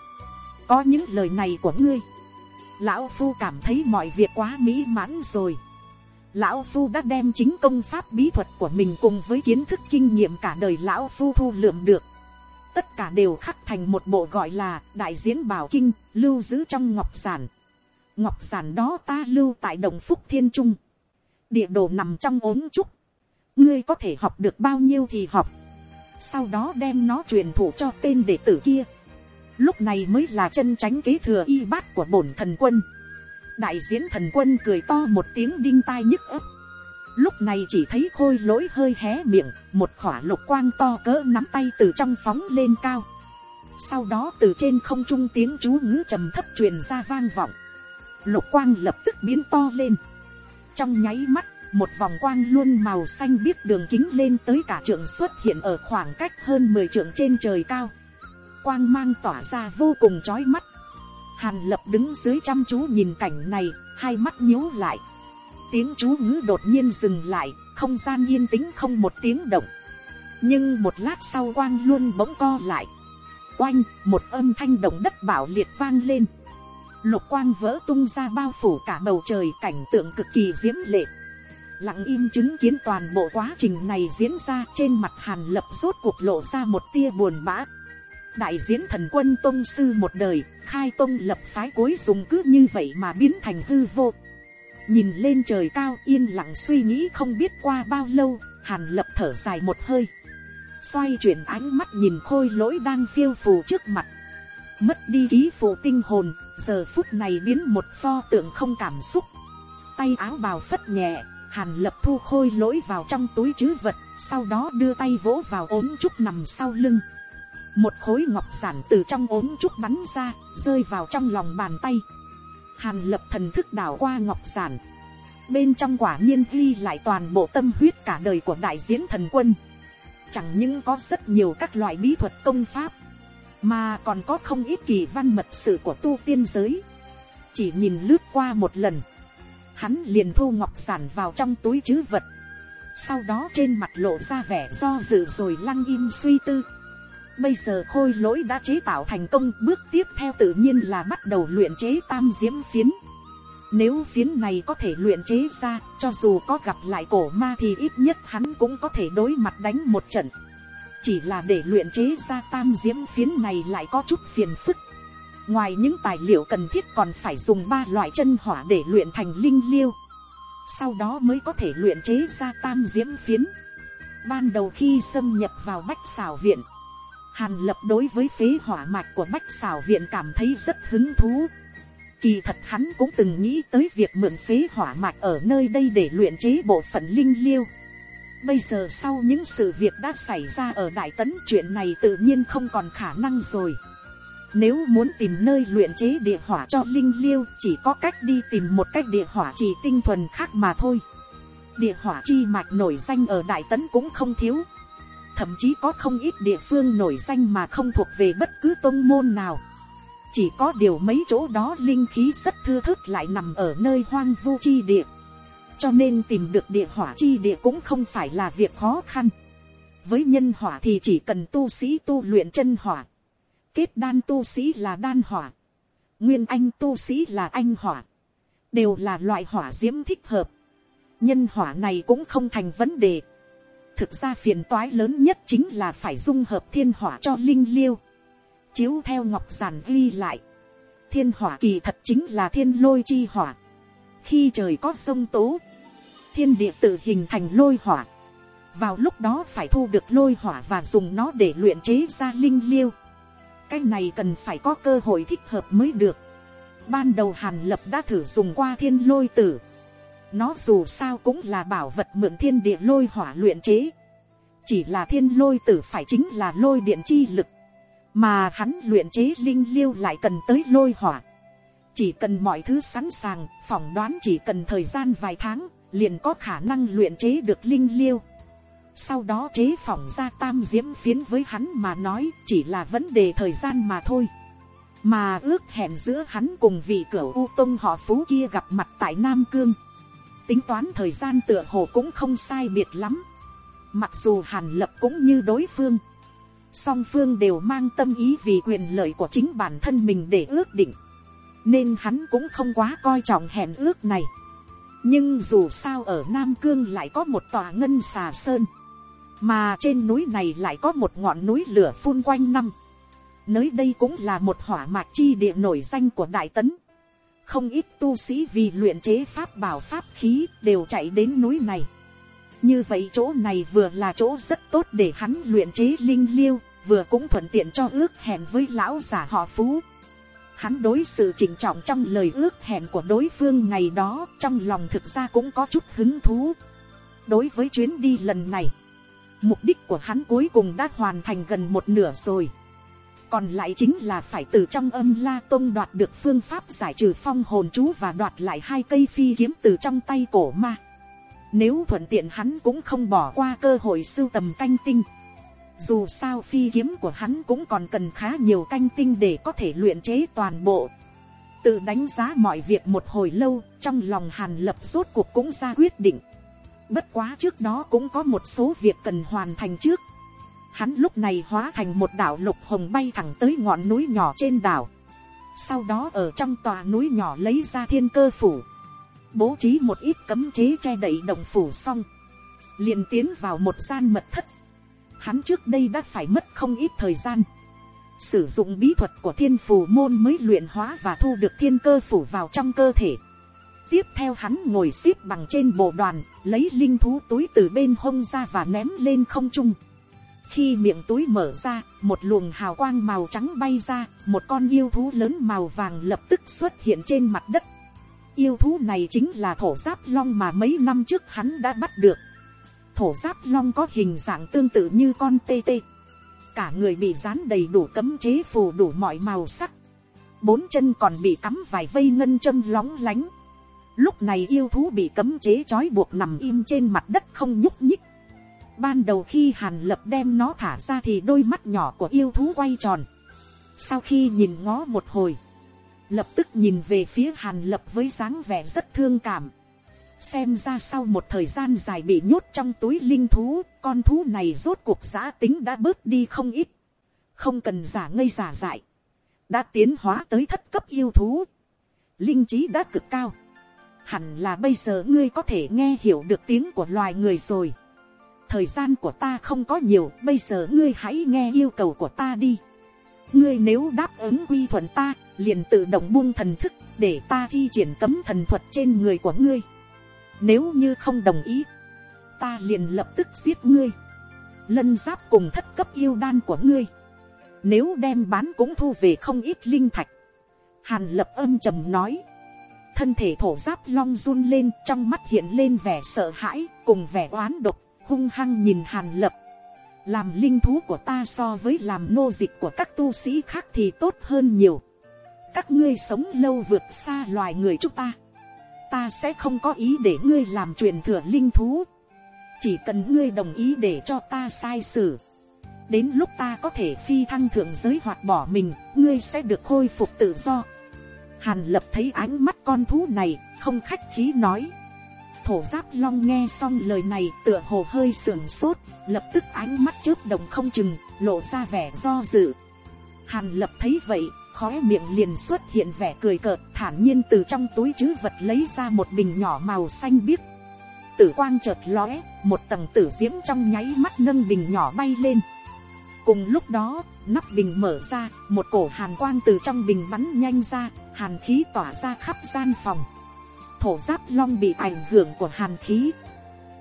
có những lời này của ngươi. Lão phu cảm thấy mọi việc quá mỹ mãn rồi lão phu đã đem chính công pháp bí thuật của mình cùng với kiến thức kinh nghiệm cả đời lão phu thu lượm được. Tất cả đều khắc thành một bộ gọi là đại diễn bảo kinh, lưu giữ trong ngọc giản. Ngọc giản đó ta lưu tại đồng phúc thiên trung. Địa đồ nằm trong ốm trúc. Ngươi có thể học được bao nhiêu thì học. Sau đó đem nó truyền thụ cho tên đệ tử kia. Lúc này mới là chân tránh kế thừa y bát của bổn thần quân đại diễn thần quân cười to một tiếng đinh tai nhức ấp lúc này chỉ thấy khôi lỗi hơi hé miệng, một khỏa lục quang to cỡ nắm tay từ trong phóng lên cao. Sau đó từ trên không trung tiếng chú ngữ trầm thấp truyền ra vang vọng. Lục quang lập tức biến to lên. Trong nháy mắt, một vòng quang luôn màu xanh biết đường kính lên tới cả trượng xuất hiện ở khoảng cách hơn mười trượng trên trời cao. Quang mang tỏa ra vô cùng chói mắt hàn lập đứng dưới chăm chú nhìn cảnh này, hai mắt nhíu lại. Tiếng chú ngữ đột nhiên dừng lại, không gian yên tĩnh không một tiếng động. Nhưng một lát sau quang luôn bỗng co lại. Oanh, một âm thanh động đất bảo liệt vang lên. Lục quang vỡ tung ra bao phủ cả bầu trời, cảnh tượng cực kỳ diễm lệ. Lặng im chứng kiến toàn bộ quá trình này diễn ra trên mặt hàn lập rốt cuộc lộ ra một tia buồn bã đại diễn thần quân tôn sư một đời, khai tôn lập phái cuối dùng cứ như vậy mà biến thành hư vô. Nhìn lên trời cao yên lặng suy nghĩ không biết qua bao lâu, hàn lập thở dài một hơi. Xoay chuyển ánh mắt nhìn khôi lỗi đang phiêu phù trước mặt. Mất đi ký phụ tinh hồn, giờ phút này biến một pho tượng không cảm xúc. Tay áo bào phất nhẹ, hàn lập thu khôi lỗi vào trong túi chứ vật, sau đó đưa tay vỗ vào ốm trúc nằm sau lưng một khối ngọc giản từ trong ốm trúc bắn ra, rơi vào trong lòng bàn tay. Hàn lập thần thức đảo qua ngọc giản. Bên trong quả nhiên ghi lại toàn bộ tâm huyết cả đời của đại diễn thần quân. Chẳng những có rất nhiều các loại bí thuật công pháp, mà còn có không ít kỳ văn mật sự của tu tiên giới. Chỉ nhìn lướt qua một lần, hắn liền thu ngọc giản vào trong túi chứ vật. Sau đó trên mặt lộ ra vẻ do dự rồi lăng im suy tư bây giờ khôi lỗi đã chế tạo thành công, bước tiếp theo tự nhiên là bắt đầu luyện chế tam diễm phiến. Nếu phiến này có thể luyện chế ra, cho dù có gặp lại cổ ma thì ít nhất hắn cũng có thể đối mặt đánh một trận. Chỉ là để luyện chế ra tam diễm phiến này lại có chút phiền phức. Ngoài những tài liệu cần thiết còn phải dùng ba loại chân hỏa để luyện thành linh liêu. Sau đó mới có thể luyện chế ra tam diễm phiến. Ban đầu khi xâm nhập vào bách xào viện hàn lập đối với phế hỏa mạch của bách xảo viện cảm thấy rất hứng thú kỳ thật hắn cũng từng nghĩ tới việc mượn phế hỏa mạch ở nơi đây để luyện chế bộ phận linh liêu bây giờ sau những sự việc đã xảy ra ở đại tấn, chuyện này tự nhiên không còn khả năng rồi nếu muốn tìm nơi luyện chế địa hỏa cho linh liêu, chỉ có cách đi tìm một cách địa hỏa chỉ tinh thuần khác mà thôi. Địa hỏa chi mạch nổi danh ở Đại Tấn cũng không thiếu. Thậm chí có không ít địa phương nổi danh mà không thuộc về bất cứ tôn môn nào. Chỉ có điều mấy chỗ đó linh khí rất thưa thớt lại nằm ở nơi hoang vu chi địa. Cho nên tìm được địa hỏa chi địa cũng không phải là việc khó khăn. Với nhân hỏa thì chỉ cần tu sĩ tu luyện chân hỏa kết đan tu sĩ là đan hỏa, nguyên anh tu sĩ là anh hỏa, đều là loại hỏa diễm thích hợp. nhân hỏa này cũng không thành vấn đề thực ra phiền toái lớn nhất chính là phải dung hợp thiên hỏa cho linh liêu. chiếu theo ngọc giản ghi lại, thiên hỏa kỳ thật chính là thiên lôi chi hỏa. khi trời có sông tố, thiên địa tự hình thành lôi hỏa. vào lúc đó phải thu được lôi hỏa và dùng nó để luyện chế ra linh liêu cái này cần phải có cơ hội thích hợp mới được. Ban đầu Hàn Lập đã thử dùng qua thiên lôi tử. Nó dù sao cũng là bảo vật mượn thiên địa lôi hỏa luyện chế. Chỉ là thiên lôi tử phải chính là lôi điện chi lực. Mà hắn luyện chế linh liêu lại cần tới lôi hỏa. Chỉ cần mọi thứ sẵn sàng, phỏng đoán chỉ cần thời gian vài tháng, liền có khả năng luyện chế được linh liêu sau đó chế phỏng ra tam diễm phiến với hắn mà nói chỉ là vấn đề thời gian mà thôi mà ước hẹn giữa hắn cùng vị cửa u tông họ phú kia gặp mặt tại nam cương tính toán thời gian tựa hồ cũng không sai biệt lắm. Mặc dù hàn lập cũng như đối phương, song phương đều mang tâm ý vì quyền lợi của chính bản thân mình để ước định, nên hắn cũng không quá coi trọng hẹn ước này. Nhưng dù sao ở nam cương lại có một tòa ngân xà sơn, mà trên núi này lại có một ngọn núi lửa phun quanh năm. Nơi đây cũng là một hỏa mạc chi địa nổi danh của đại tấn không ít tu sĩ vì luyện chế pháp bảo pháp khí đều chạy đến núi này. Như vậy chỗ này vừa là chỗ rất tốt để hắn luyện chế linh liêu, vừa cũng thuận tiện cho ước hẹn với lão giả họ phú. Hắn đối xử chỉnh trọng trong lời ước hẹn của đối phương ngày đó trong lòng thực ra cũng có chút hứng thú. Đối với chuyến đi lần này, Mục đích của hắn cuối cùng đã hoàn thành gần một nửa rồi. Còn lại chính là phải từ trong âm la tông đoạt được phương pháp giải trừ phong hồn chú và đoạt lại hai cây phi kiếm từ trong tay cổ ma. Nếu thuận tiện hắn cũng không bỏ qua cơ hội sưu tầm canh tinh. Dù sao phi kiếm của hắn cũng còn cần khá nhiều canh tinh để có thể luyện chế toàn bộ. Tự đánh giá mọi việc một hồi lâu, trong lòng hàn lập rốt cuộc cũng ra quyết định. Bất quá trước đó cũng có một số việc cần hoàn thành trước. Hắn lúc này hóa thành một đảo lục hồng bay thẳng tới ngọn núi nhỏ trên đảo. Sau đó ở trong tòa núi nhỏ lấy ra thiên cơ phủ. Bố trí một ít cấm chế che đậy động phủ xong. liền tiến vào một gian mật thất. Hắn trước đây đã phải mất không ít thời gian. Sử dụng bí thuật của thiên phù môn mới luyện hóa và thu được thiên cơ phủ vào trong cơ thể. Tiếp theo hắn ngồi xếp bằng trên bộ đoàn, lấy linh thú túi từ bên hông ra và ném lên không trung. Khi miệng túi mở ra, một luồng hào quang màu trắng bay ra, một con yêu thú lớn màu vàng lập tức xuất hiện trên mặt đất. Yêu thú này chính là thổ giáp long mà mấy năm trước hắn đã bắt được. Thổ giáp long có hình dạng tương tự như con tê tê. Cả người bị dán đầy đủ cấm chế phù đủ mọi màu sắc. Bốn chân còn bị cắm vài vây ngân châm lóng lánh. Lúc này yêu thú bị cấm chế trói buộc nằm im trên mặt đất không nhúc nhích Ban đầu khi Hàn Lập đem nó thả ra thì đôi mắt nhỏ của yêu thú quay tròn. Sau khi nhìn ngó một hồi, lập tức nhìn về phía Hàn Lập với dáng vẻ rất thương cảm. Xem ra sau một thời gian dài bị nhốt trong túi linh thú, con thú này rốt cuộc giã tính đã bớt đi không ít. Không cần giả ngây giả dại. Đã tiến hóa tới thất cấp yêu thú. Linh trí đã cực cao. Hẳn là bây giờ ngươi có thể nghe hiểu được tiếng của loài người rồi thời gian của ta không có nhiều, bây giờ ngươi hãy nghe yêu cầu của ta đi. Ngươi nếu đáp ứng quy thuận ta, liền tự động buông thần thức, để ta thi triển cấm thần thuật trên người của ngươi. Nếu như không đồng ý, ta liền lập tức giết ngươi. Lân giáp cùng thất cấp yêu đan của ngươi. Nếu đem bán cũng thu về không ít linh thạch. Hàn lập âm trầm nói. Thân thể thổ giáp long run lên, trong mắt hiện lên vẻ sợ hãi, cùng vẻ oán độc hung hăng nhìn hàn lập. Làm linh thú của ta so với làm nô dịch của các tu sĩ khác thì tốt hơn nhiều. Các ngươi sống lâu vượt xa loài người chúng ta. Ta sẽ không có ý để ngươi làm truyền thừa linh thú. Chỉ cần ngươi đồng ý để cho ta sai sử. Đến lúc ta có thể phi thăng thượng giới hoặc bỏ mình, ngươi sẽ được khôi phục tự do. Hàn lập thấy ánh mắt con thú này, không khách khí nói thổ giáp long nghe xong lời này, tựa hồ hơi sưởng sốt, lập tức ánh mắt chớp đồng không chừng, lộ ra vẻ do dự. Hàn lập thấy vậy khói miệng liền xuất hiện vẻ cười cợt, thản nhiên từ trong túi chứ vật lấy ra một bình nhỏ màu xanh biếc. Tử quang chợt lóe, một tầng tử diễm trong nháy mắt nâng bình nhỏ bay lên. Cùng lúc đó, nắp bình mở ra, một cổ hàn quang từ trong bình bắn nhanh ra, hàn khí tỏa ra khắp gian phòng thổ giáp long bị ảnh hưởng của hàn khí.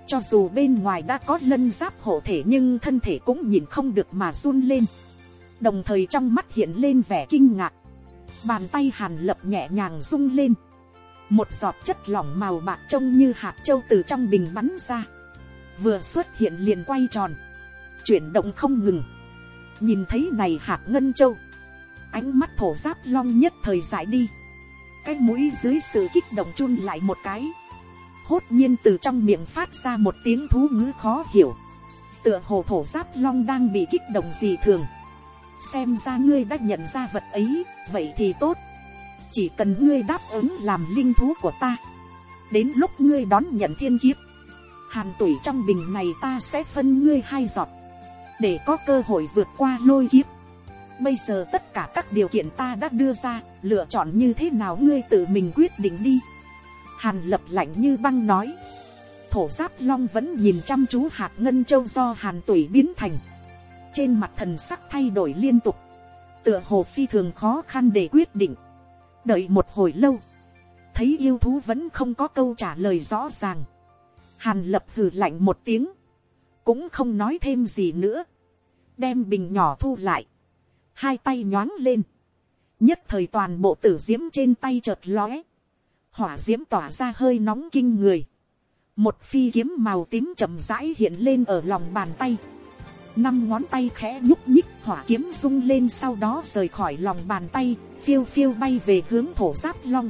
Cho dù bên ngoài đã có lân giáp hộ thể nhưng thân thể cũng nhìn không được mà run lên. Đồng thời trong mắt hiện lên vẻ kinh ngạc. Bàn tay hàn lập nhẹ nhàng rung lên. Một giọt chất lỏng màu bạc trông như hạt châu từ trong bình bắn ra. Vừa xuất hiện liền quay tròn. Chuyển động không ngừng. Nhìn thấy này hạt ngân châu. Ánh mắt thổ giáp long nhất thời giải đi cái mũi dưới sự kích động chun lại một cái. Hốt nhiên từ trong miệng phát ra một tiếng thú ngữ khó hiểu. Tựa hồ thổ giáp long đang bị kích động gì thường. Xem ra ngươi đã nhận ra vật ấy vậy thì tốt. Chỉ cần ngươi đáp ứng làm linh thú của ta. Đến lúc ngươi đón nhận thiên kiếp hàn tuổi trong bình này ta sẽ phân ngươi hai giọt. Để có cơ hội vượt qua lôi kiếp. Bây giờ tất cả các điều kiện ta đã đưa ra, lựa chọn như thế nào ngươi tự mình quyết định đi. Hàn lập lạnh như băng nói. Thổ giáp long vẫn nhìn chăm chú hạt ngân châu do hàn tuổi biến thành. Trên mặt thần sắc thay đổi liên tục. Tựa hồ phi thường khó khăn để quyết định. Đợi một hồi lâu. Thấy yêu thú vẫn không có câu trả lời rõ ràng. Hàn lập hừ lạnh một tiếng. Cũng không nói thêm gì nữa. Đem bình nhỏ thu lại hai tay nhoáng lên, nhất thời toàn bộ tử diễm trên tay chợt lóe, hỏa diễm tỏa ra hơi nóng kinh người, một phi kiếm màu tím chậm rãi hiện lên ở lòng bàn tay, năm ngón tay khẽ nhúc nhích hỏa kiếm rung lên sau đó rời khỏi lòng bàn tay, phiêu phiêu bay về hướng thổ giáp long.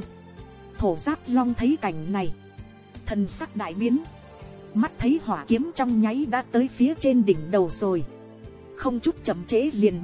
Thổ giáp long thấy cảnh này, thần sắc đại biến, mắt thấy hỏa kiếm trong nháy đã tới phía trên đỉnh đầu rồi, không chút chậm trễ liền